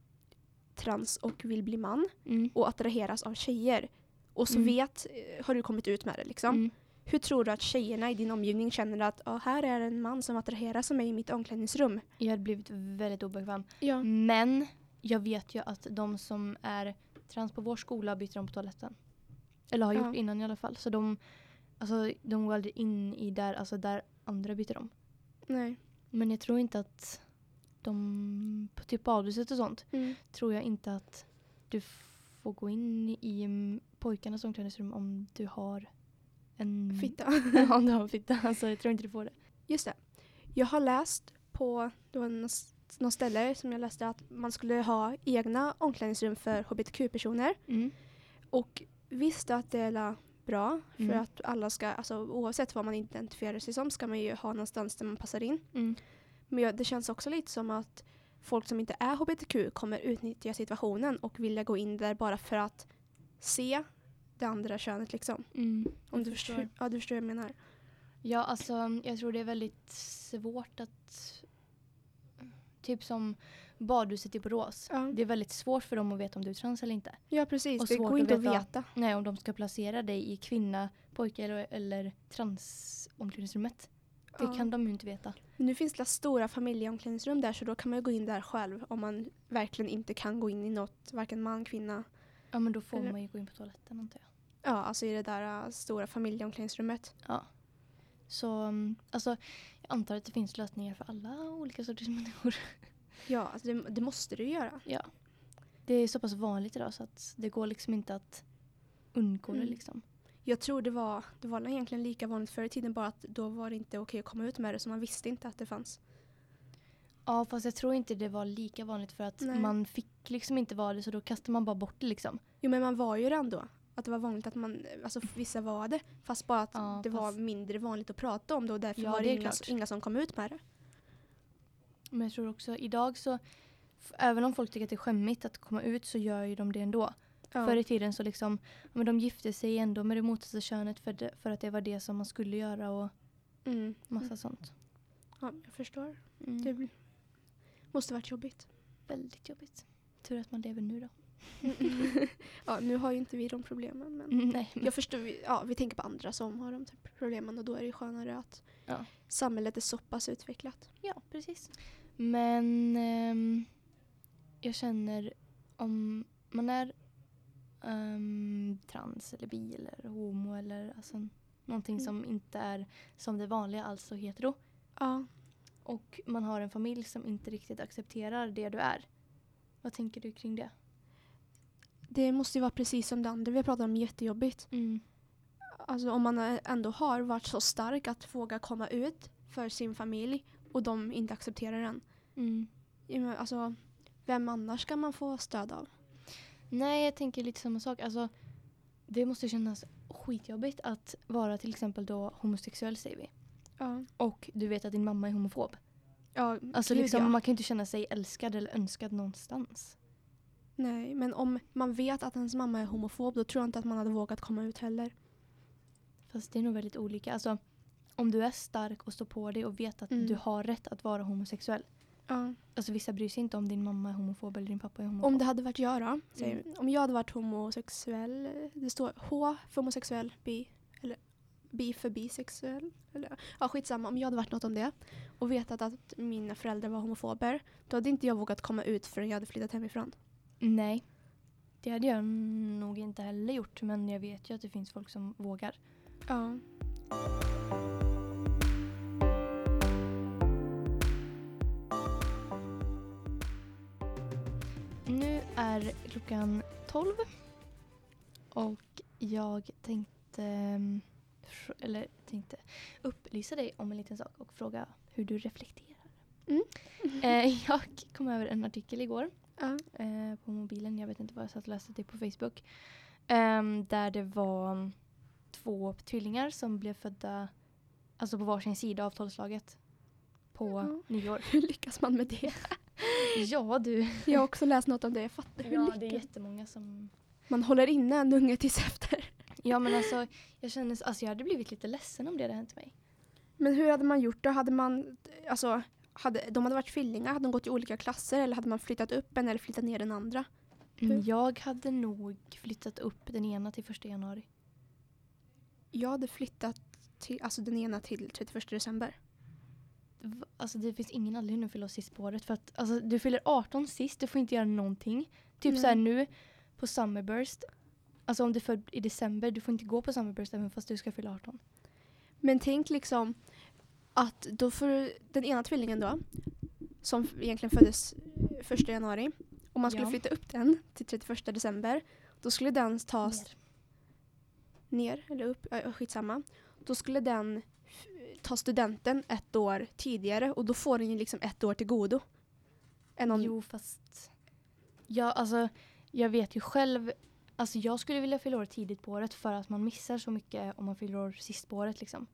trans och vill bli man Mm. och attraheras av tjejer. Och så Mm. vet, eh, har du kommit ut med det liksom. Mm. Hur tror du att tjejerna i din omgivning känner att ah, här är en man som attraheras av mig i mitt omklädningsrum? Jag hade blivit väldigt obekväm. Ja. Men jag vet ju att de som är trans på vår skola byter om på toaletten. Eller har gjort Ja. innan i alla fall. Så de, alltså, de går aldrig in i där, alltså, där andra byter om. Nej. Men jag tror inte att de, på typ badhuset och sånt, Mm. tror jag inte att du får gå in i pojkarnas omklädningsrum om du har en Fitta. Ja, om du har en fitta. Alltså, jag tror inte du får det. Just det. Jag har läst på det var någon- någon ställe som jag läste att man skulle ha egna omklädningsrum för hbtq-personer. Mm. Och visst att det är bra för Mm. att alla ska, alltså oavsett vad man identifierar sig som ska man ju ha någonstans där man passar in. Mm. Men det känns också lite som att folk som inte är hbtq kommer utnyttja situationen och vilja gå in där bara för att se det andra könet liksom. Mm. Om du förstår, ja, du förstår vad jag menar. Ja, alltså jag tror det är väldigt svårt att... Typ som badhuset i Borås. Ja, Det är väldigt svårt för dem att veta om du är trans eller inte. ja precis. Och Det går att inte att veta. veta. Nej, om de ska placera dig i kvinna, pojke eller, eller transomklädningsrummet. Det Ja. kan de ju inte veta. Nu finns det stora familjeomklädningsrum där så då kan man ju gå in där själv om man verkligen inte kan gå in i något, varken man, kvinna. Ja, men då får Eller- man ju gå in på toaletten antar jag. Ja, alltså i det där äh, stora familjeomklädningsrummet. Ja. Så mm, alltså, jag antar att det finns lösningar för alla olika sorters människor. Ja, alltså det, det måste du göra. Ja. Det är så pass vanligt idag så att det går liksom inte att undgå det Mm. liksom. Jag tror det var, det var egentligen lika vanligt förr i tiden bara att då var det inte okej att komma ut med det så man visste inte att det fanns. Ja fast jag tror inte det var lika vanligt för att Nej. man fick liksom inte vara det så då kastar man bara bort det liksom. Jo men man var ju det ändå. Att det var vanligt att man, alltså vissa var det. Fast bara att Ja, det var fast- mindre vanligt att prata om det och därför Ja, var det det inga, inga som kom ut med det. Men jag tror också idag så även om folk tycker att det är skämmigt att komma ut så gör ju de det ändå. Ja. Förr i tiden så liksom, men de gifte sig ändå med det motsatta könet för, det, för att det var det som man skulle göra och Mm. massa sånt. Ja, jag förstår. Mm. Det måste varit jobbigt. Väldigt jobbigt. Tur att man lever nu då. ja, nu har ju inte vi de problemen. Men Mm, nej. men- jag förstår, vi- ja, vi tänker på andra som har de typ problemen och då är det skönare att Ja. samhället är så pass utvecklat. Ja, precis. Men ehm, jag känner om man är ehm, trans eller bi eller homo eller alltså, någonting Mm. som inte är som det vanliga, alltså hetero. Ja. Och man har en familj som inte riktigt accepterar det du är. Vad tänker du kring det? Det måste ju vara precis som det andra vi pratat om, jättejobbigt. Mm. Alltså om man ändå har varit så stark att våga komma ut för sin familj och de inte accepterar den. Mm. Ja, Alltså, vem annars ska man få stöd av? Nej, jag tänker lite samma sak. Alltså, det måste kännas skitjobbigt att vara till exempel då homosexuell säger vi. Ja. Och du vet att din mamma är homofob. Ja, Alltså liksom, ja. man kan inte känna sig älskad eller önskad någonstans. Nej, men om man vet att ens mamma är homofob då tror jag inte att man hade vågat komma ut heller. Fast det är nog väldigt olika. Alltså, om du är stark och står på dig och vet att Mm. du har rätt att vara homosexuell. Ja. Alltså vissa bryr sig inte om din mamma är homofob eller din pappa är homofob. Om det hade varit jag då, Mm. om jag hade varit homosexuell, det står H för homosexuell, bi, eller bi för bisexuell. Eller, ja, skitsamma, om jag hade varit något om det och vetat att mina föräldrar var homofober, då hade inte jag vågat komma ut förrän jag hade flyttat hemifrån. Nej. Det hade jag nog inte heller gjort men jag vet ju att det finns folk som vågar. Ja. Är klockan 12 och jag tänkte, mm, eller tänkte upplysa dig om en liten sak och fråga hur du reflekterar. Mm. Eh, jag kom över en artikel igår eh, på mobilen, jag vet inte vad jag satt och läste det på Facebook. ehm, där det var två tvillingar som blev födda alltså på varsin sida av tolvslaget på Ja. nyår. Hur lyckas man med det? Ja du. Jag har också läst något om det. Jag fattar hur Ja, lyckas det är jättemånga som Man håller inne en unge tills efter. Ja men alltså jag känner, alltså jag hade blivit lite ledsen om det hade hänt mig. Men hur hade man gjort då? Hade man, alltså, hade, de hade varit tvillingar, hade de gått i olika klasser eller hade man flyttat upp en eller flyttat ner den andra? Mm, Hur? Jag hade nog flyttat upp den ena till första januari. Jag hade flyttat till, alltså den ena till 31 december. Alltså det finns ingen anledning att fylla sist på året för att alltså, du fyller 18 sist, du får inte göra någonting. Typ Nej. så här nu på Summerburst, alltså om du är född i december, du får inte gå på Summerburst även fast du ska fylla 18. Men tänk liksom att då får den ena tvillingen då, som egentligen föddes eh, första januari, om man skulle Ja. flytta upp den till 31 december, då skulle den tas Ner. ner eller upp, äh, skitsamma. Då skulle den f- ta studenten ett år tidigare och då får den ju liksom ett år till godo. Än om, Jo fast, ja alltså jag vet ju själv, alltså jag skulle vilja fylla år tidigt på året för att man missar så mycket om man fyller år sist på året liksom.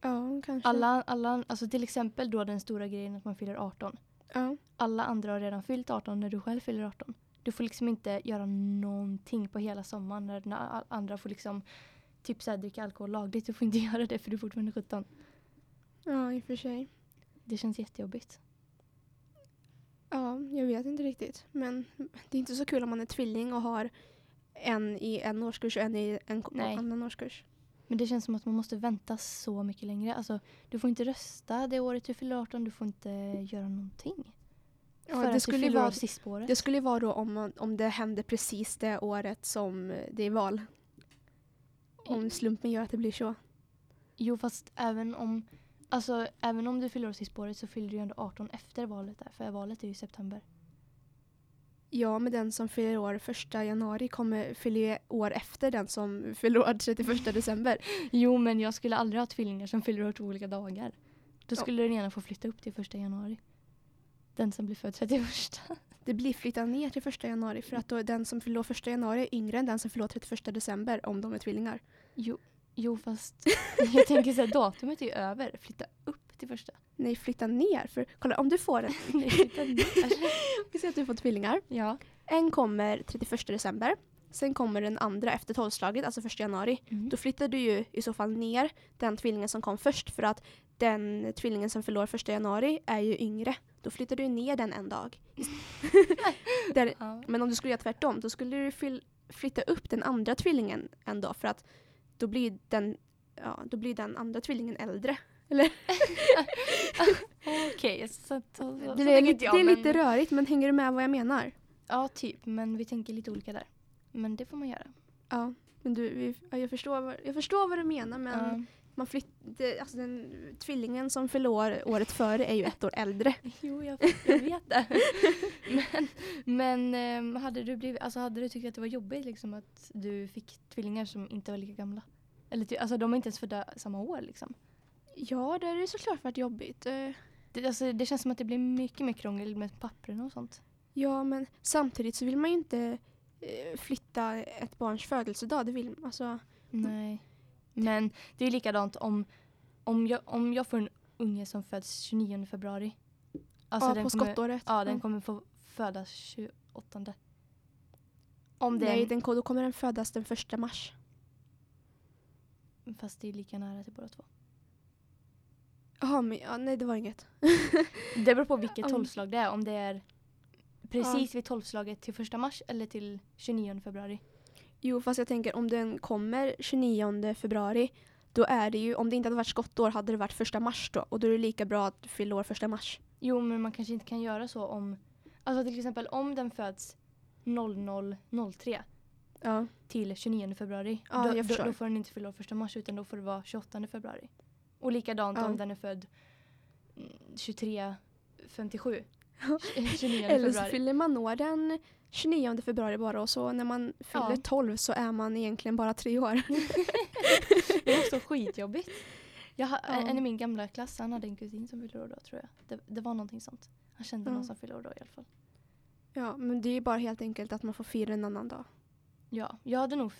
Ja, kanske. Alla, alla, alltså till exempel då den stora grejen att man fyller 18. Ja. Alla andra har redan fyllt 18 när du själv fyller 18. Du får liksom inte göra någonting på hela sommaren när andra får liksom typ så här, dricka alkohol lagligt. Du får inte göra det för du är fortfarande 17. ja, i och för sig. Det känns jättejobbigt. Ja, jag vet inte riktigt. Men det är inte så kul om man är tvilling och har en i en årskurs och en i en Nej. annan årskurs. Men det känns som att man måste vänta så mycket längre. Alltså, du får inte rösta det året du fyller 18. Du får inte göra någonting. Ja, för det skulle vara-. Det skulle vara då om, man, om det händer precis det året som det är val. Om slumpen gör att det blir så. Jo fast även om, alltså, även om du fyller år sist på året så fyller du ju ändå 18 efter valet där. För valet är ju i september. Ja, men den som fyller år första januari kommer fylla år efter den som fyller år 31 december. Jo, men jag skulle aldrig ha tvillingar som fyller år två olika dagar. Då Ja. skulle den ena få flytta upp till första januari. Den som blir född 31. Det blir flyttat ner till första januari för att då den som fyller år första januari är yngre än den som fyller år 31 december om de är tvillingar. Jo, jo fast jag tänker så här, datumet är ju över. Flytta upp till första. Nej, flytta ner. För kolla, om du får en... Vi ser att du får tvillingar. ja. En kommer 31 december. Sen kommer den andra efter tolvslaget, alltså första januari. Mm. Då flyttar du ju i så fall ner den tvillingen som kom först för att den tvillingen som förlorar första januari är ju yngre. Då flyttar du ner den en dag. Där, Ja. men om du skulle göra tvärtom, då skulle du flytta upp den andra tvillingen en dag för att då blir den, ja, då blir den andra tvillingen äldre. Okej, så, så, så, så Det är, lite, jag, det är men- lite rörigt men hänger du med vad jag menar? Ja, typ. Men vi tänker lite olika där. Men det får man göra. Ja, men du, vi, ja, jag, förstår, vad- jag förstår vad du menar men Ja. Man flytt, det, alltså den tvillingen som förlorar året före är ju ett år äldre. Jo, jag, jag vet det. men men ehm, hade, du blivit, alltså, hade du tyckt att det var jobbigt liksom, att du fick tvillingar som inte var lika gamla? Eller, alltså, de är inte ens födda samma år. Liksom. Ja, det är såklart varit jobbigt. Eh, Det, alltså, det känns som att det blir mycket mer krångel med pappren och sånt. Ja, men samtidigt så vill man ju inte eh, flytta ett barns födelsedag. Det vill, alltså, Nej. Men det är likadant om, om, jag, om jag får en unge som föds 29 februari. Alltså ja, den på kommer, skottåret. Ja, den kommer få födas 28. Om det Nej, den, då kommer den födas den första mars. Fast det är lika nära till båda två. Jaha, men ja, nej det var inget. Det beror på vilket Mm. tolvslag det är. Om det är precis vid tolvslaget till första mars eller till 29 februari. Jo, fast jag tänker om den kommer 29 februari, då är det ju, om det inte hade varit skottår hade det varit första mars då. Och då är det lika bra att fylla år första mars. Jo, men man kanske inte kan göra så om... Alltså till exempel om den föds 0003 Ja. till 29 februari. Ja, då, jag då, förstår. då får den inte fylla år första mars utan då får det vara 28 februari. Och likadant Ja. om den är född mm, 2357. 29 Eller så februari. fyller man år den 29 februari bara och så när man fyller Ja. 12 så är man egentligen bara tre år. Det är också skitjobbigt. Jag, Ja. En i min gamla klass han hade en kusin som fyllde år då tror jag. Det, det var någonting sånt. Han kände Ja. någon som fyllde år då i alla fall. Ja, men det är ju bara helt enkelt att man får fira en annan dag. Ja, jag hade nog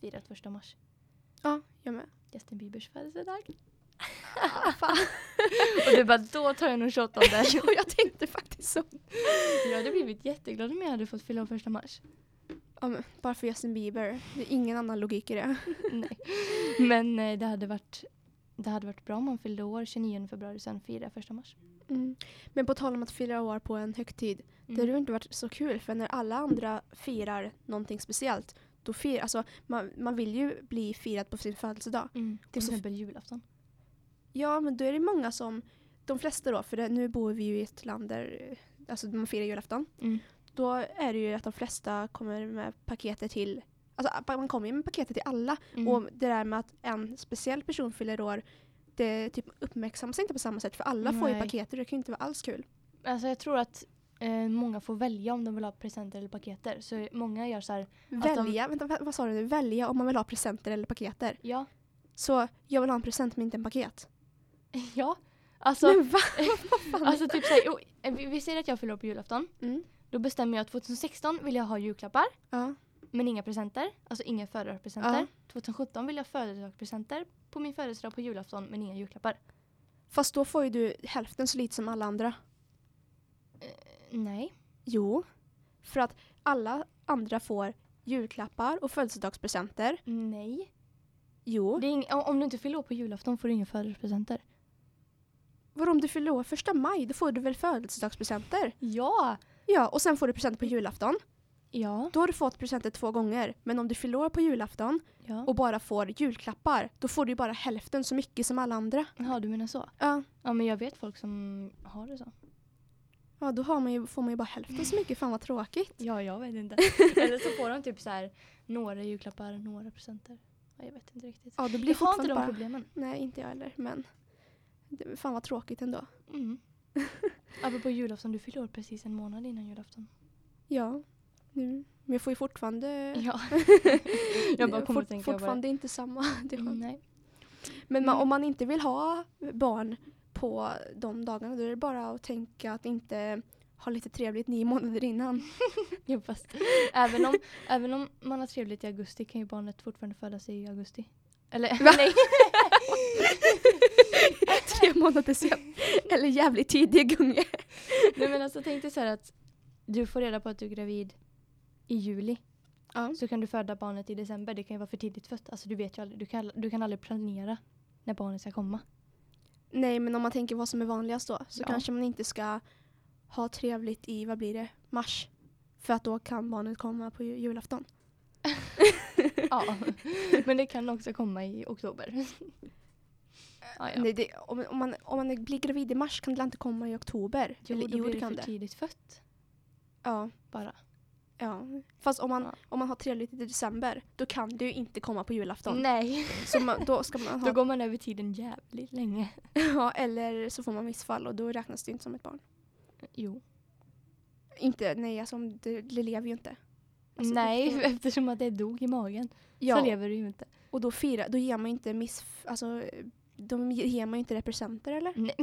firat första mars. Ja, jag med. Justin Biebers födelsedag. Ah. Och du bara, då tar jag nog shot om det. ja, jag tänkte faktiskt så. Jag hade blivit jätteglad om jag hade fått fylla första mars. Ja, men bara för Justin Bieber. Det är ingen annan logik i det. Nej. Men eh, det hade varit det hade varit bra om man fyllde år 29 februari sen fira första mars. Mm. Men på tal om att fira år på en högtid. Det hade ju inte varit så kul för när alla andra firar någonting speciellt. Då fir, alltså, man, man vill ju bli firad på sin födelsedag. Mm. Till exempel julafton. Ja, men då är det många som, de flesta då, för det, nu bor vi ju i ett land där eh, alltså, man firar julafton. Mm. Då är det ju att de flesta kommer med paketer till, alltså man kommer ju med paketer till alla. Mm. Och det där med att en speciell person fyller år, det typ uppmärksammas inte på samma sätt för alla får ju Nej. paketer, det kan ju inte vara alls kul. Alltså jag tror att eh, många får välja om de vill ha presenter eller paketer. Så många gör så här, de- Välja, vänta vad, vad sa du nu? Välja om man vill ha presenter eller paketer. ja, Så jag vill ha en present men inte en paket. ja. Alltså, men va? Alltså typ såhär, jo, eh, vi, vi säger att jag fyller år på julafton. Mm. Då bestämmer jag att 2016 vill jag ha julklappar. Ja. Men inga presenter. Alltså inga födelsedagspresenter. Ja. 2017 vill jag ha födelsedagspresenter på min födelsedag på julafton men inga julklappar. Fast då får ju du hälften så lite som alla andra. Nej. Jo. För att alla andra får julklappar och födelsedagspresenter. Nej. Jo. Det är ing- om- du inte fyller på julafton får du inga födelsedagspresenter. Vadå om du fyller år första maj, då får du väl födelsedagspresenter? Ja! Ja, och sen får du presenter på julafton. Ja. Då har du fått presenter två gånger. Men om du fyller år på julafton Ja. och bara får julklappar, då får du ju bara hälften så mycket som alla andra. Jaha, du menar så? Ja, Ja, men jag vet folk som har det så. ja då har man ju, får man ju bara hälften så mycket. Fan vad tråkigt. Ja, jag vet inte. Eller så får de typ så här några julklappar, några presenter. Ja, jag vet inte riktigt. Ja, då blir Jag har inte de bara... problemen. Nej, inte jag heller. Men det, fan vad tråkigt ändå. Mm. Apropå julafton, du fyller år precis en månad innan julafton. Ja, nu. Men jag får ju fortfarande... Ja. jag bara kommer att tänka. Fortfarande inte samma. Det Mm, nej. Men man, Mm. om man inte vill ha barn på de dagarna då är det bara att tänka att inte ha lite trevligt nio månader innan. Ja, fast även om, även om man har trevligt i augusti kan ju barnet fortfarande födas i augusti. Eller Va? nej. Tre månader sen. Eller jävligt tidig unge. nej men alltså tänk dig så här att du får reda på att du är gravid i juli. Ja. Så kan du föda barnet i december. Det kan ju vara för tidigt fött. Alltså du vet ju aldrig. Du kan, du kan aldrig planera när barnet ska komma. Nej, men om man tänker vad som är vanligast då så Ja. kanske man inte ska ha trevligt i, vad blir det, mars. För att då kan barnet komma på ju- julafton. Ja. men det kan också komma i oktober. Ja, ja. Nej, det, om, om, man, om man blir gravid i mars kan det inte komma i oktober. Jo, Eller, då blir det för det. tidigt fött. Ja, Bara. ja. Fast om man, Ja. om man har trevligt i december då kan det ju inte komma på julafton. Nej. Så man, då ska man Då ha, går man över tiden jävligt länge. ja, eller så får man missfall och då räknas det inte som ett barn. Jo. Inte, nej alltså det, det lever ju inte. Alltså, Nej, det- eftersom att det dog i magen. Så Ja, lever du ju inte. och då, fira, då ger man inte miss... Alltså, de ger man ju inte representer eller? Nej.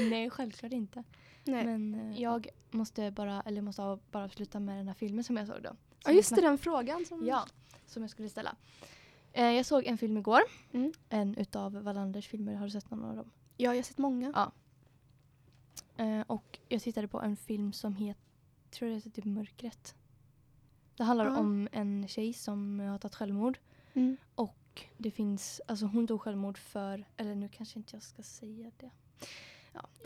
Nej, självklart inte. Nej. Men eh, jag måste bara, eller måste bara avsluta med den här filmen som jag såg då. ja just det, den frågan. Som, Ja, som jag skulle ställa. Eh, jag såg en film igår. Mm. En utav Wallanders filmer. Har du sett någon av dem? Ja, jag har sett många. Ja. Eh, och jag tittade på en film som heter, tror jag det heter typ Mörkret. Det handlar Ja. om en tjej som har tagit självmord. Mm. Och det finns, alltså hon tog självmord för, eller nu kanske inte jag ska säga det.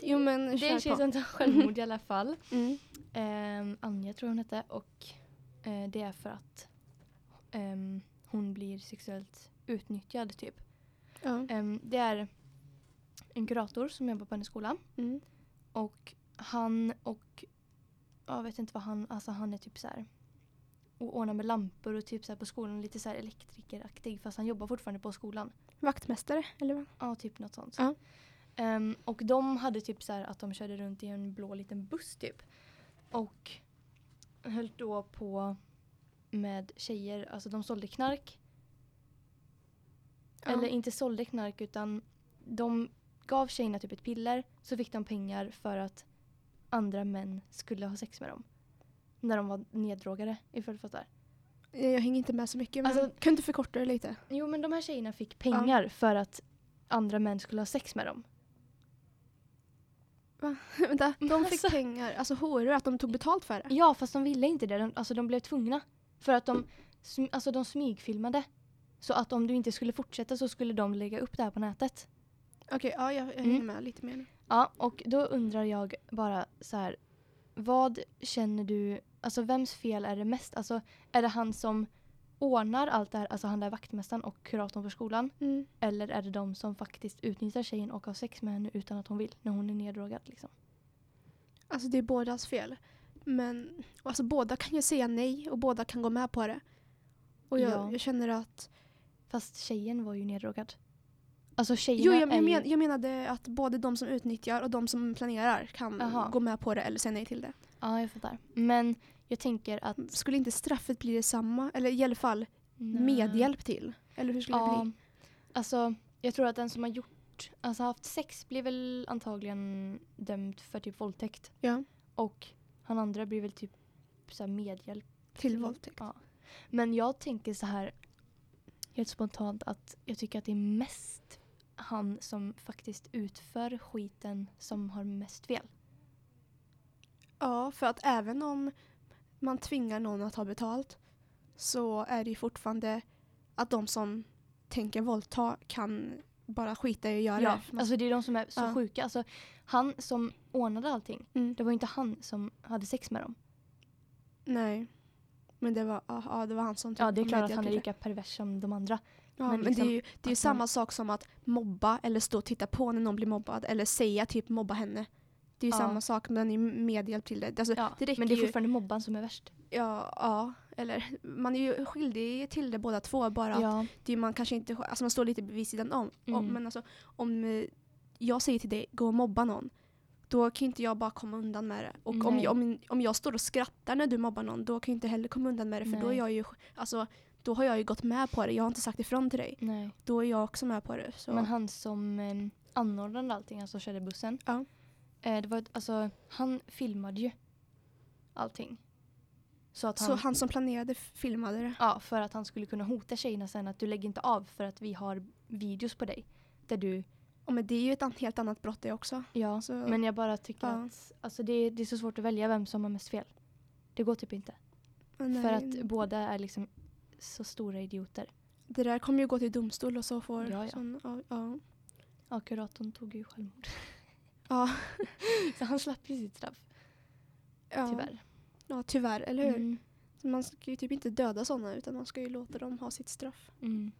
Jo men Det är en tjej som tar självmord i alla fall. Mm. Um, Anja tror hon hette. Och eh, det är för att ehm, hon blir sexuellt utnyttjad typ. Ja. Ehm, det är en kurator som jobbar på hennes skola. Mm. Och han och jag vet inte vad han, alltså han är typ så här och ordnar med lampor och typ så här på skolan lite så här elektrikeraktig fast han jobbar fortfarande på skolan. Vaktmästare, eller vad? Ja, typ något sånt. Ja. Ehm, och de hade typ så att de körde runt i en blå liten buss typ. Och höll då på med tjejer, alltså de sålde knark. Ja. Eller inte sålde knark utan de gav tjejerna typ ett piller så fick de pengar för att andra män skulle ha sex med dem. När de var neddrogade, ifall du fattar. Jag hänger inte med så mycket, men Alltså- kan du inte förkorta det lite? Jo men de här tjejerna fick pengar för att andra män skulle ha sex med dem. Vänta, de fick Alltså. pengar, alltså horor, att de tog betalt för det? Ja, fast de ville inte det. De, alltså de blev tvungna. För att de, sm- alltså de smygfilmade. Så att om du inte skulle fortsätta så skulle de lägga upp det här på nätet. Okej, ja jag, jag Mm. hänger med lite mer nu. Ja, och då undrar jag bara så här. Vad känner du, alltså vems fel är det mest? Alltså är det han som ordnar allt det här, alltså han där vaktmästaren och kuratorn för skolan? Mm. Eller är det de som faktiskt utnyttjar tjejen och har sex med henne utan att hon vill, när hon är neddrogad liksom? Alltså det är bådas fel. Men alltså, båda kan ju säga nej och båda kan gå med på det. Och jag, Ja. jag känner att... Fast tjejen var ju neddrogad. Alltså tjejerna Jo, jag, jag, men, jag menade att både de som utnyttjar och de som planerar kan Aha. gå med på det eller säga nej till det. Ja, jag fattar. Men jag tänker att... Skulle inte straffet bli detsamma? Eller i alla fall medhjälp till? Eller hur skulle det Ja, bli? alltså jag tror att den som har gjort, alltså haft sex blir väl antagligen dömd för typ våldtäkt. Ja, Och han andra blir väl typ så medhjälp. till våldtäkt. Ja. Men jag tänker så här helt spontant att jag tycker att det är mest han som faktiskt utför skiten som har mest fel. Ja, för att även om man tvingar någon att ha betalt så är det ju fortfarande att de som tänker våldta kan bara skita i att göra Ja, det. alltså det är de som är så Ja. sjuka. Alltså, han som ordnade allting, mm. det var inte han som hade sex med dem. Nej. Men det var, ja, det var han som Ja, det är var klart att han är lika pervers som de andra. Ja, men men, liksom det är ju, det är ju att samma man- sak som att mobba eller stå och titta på när någon blir mobbad eller säga typ mobba henne. Det är ju Ja. samma sak men är ju medhjälp till det. Alltså, Ja, det men det är ju- fortfarande mobban som är värst. ja, ja, eller man är ju skyldig till det båda två bara att Ja. det är man kanske inte, alltså man står lite vid sidan om. Mm. om men alltså om eh, jag säger till dig, gå och mobba någon. Då kan inte jag bara komma undan med det. Och om Nej. jag, om, om jag står och skrattar när du mobbar någon, då kan jag inte heller komma undan med det. För då, är Nej. jag ju, alltså, då har jag ju gått med på det. Jag har inte sagt ifrån till dig. Nej. Då är jag också med på det. Så. Men han som eh, anordnade allting, alltså körde bussen. Ja. Eh, det var, ett- alltså, han filmade ju allting. Så att han, så han som planerade filmade det. Ja, för att han skulle kunna hota tjejerna sen att du lägger inte av för att vi har videos på dig. Där du, Och men det är ju ett helt annat brott det också. ja. Så, Men jag bara tycker Ja. att alltså det, det är så svårt att välja vem som har mest fel. Det går typ inte. men För nej, att båda är liksom så stora idioter. det där kommer ju gå till domstol och så får... Ja, ja. Sån, ja, ja. Ja, kuratorn tog ju självmord. Ja, Så han slapp ju sitt straff, ja. tyvärr. Ja, tyvärr. Eller hur? Mm. Man ska ju typ inte döda sådana utan man ska ju låta dem ha sitt straff. Mm.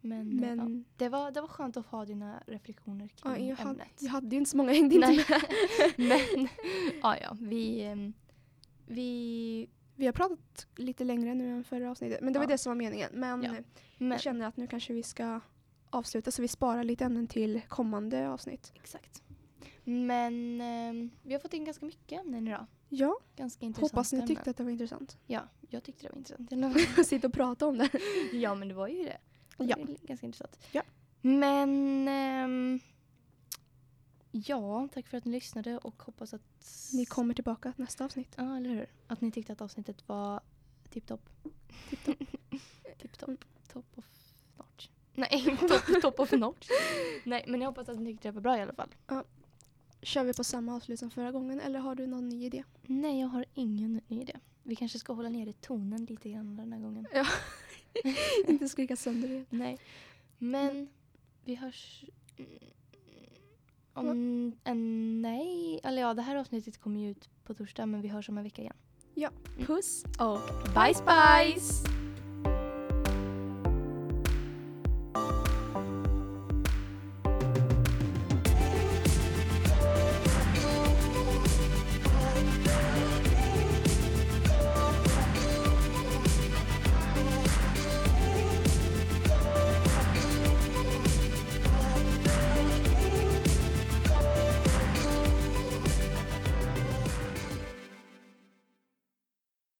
Men, Men ja, det, var, det var skönt att ha dina reflektioner ja, kring jag, hade, ämnet. jag hade ju inte så många, jag hängde inte med. Men ja, ja, vi, ehm, vi, Vi har pratat lite längre nu än förra avsnittet. Men det var Ja. det som var meningen. Men Ja. eh, men, jag känner att nu kanske vi ska avsluta så vi sparar lite ämnen till kommande avsnitt. exakt. Men ehm, vi har fått in ganska mycket ämnen idag. Ja, Ganska intressanta hoppas ni ämnen. tyckte att det var intressant. Ja, jag tyckte det var intressant. Sitta och prata om det. ja, men det var ju det. Det Ja. är ganska intressant. Ja. Men ehm, ja, tack för att ni lyssnade och hoppas att Ni kommer tillbaka nästa avsnitt. Ja, eller hur? Att ni tyckte att avsnittet var tipptopp. Tipptopp. tipptopp. Top of notch. Nej, top, top of notch. Nej, men jag hoppas att ni tyckte det var bra i alla fall. Kör vi på samma avslut som förra gången eller har du någon ny idé? Nej, jag har ingen ny idé. Vi kanske ska hålla nere tonen lite grann den här gången. inte skrika sönder det. Nej. Men vi hörs... mm, Om en... Nej. Eller ja, det här avsnittet kommer ju ut på torsdag men vi hörs om en vecka igen. Ja, Mm. puss. Och bye spice!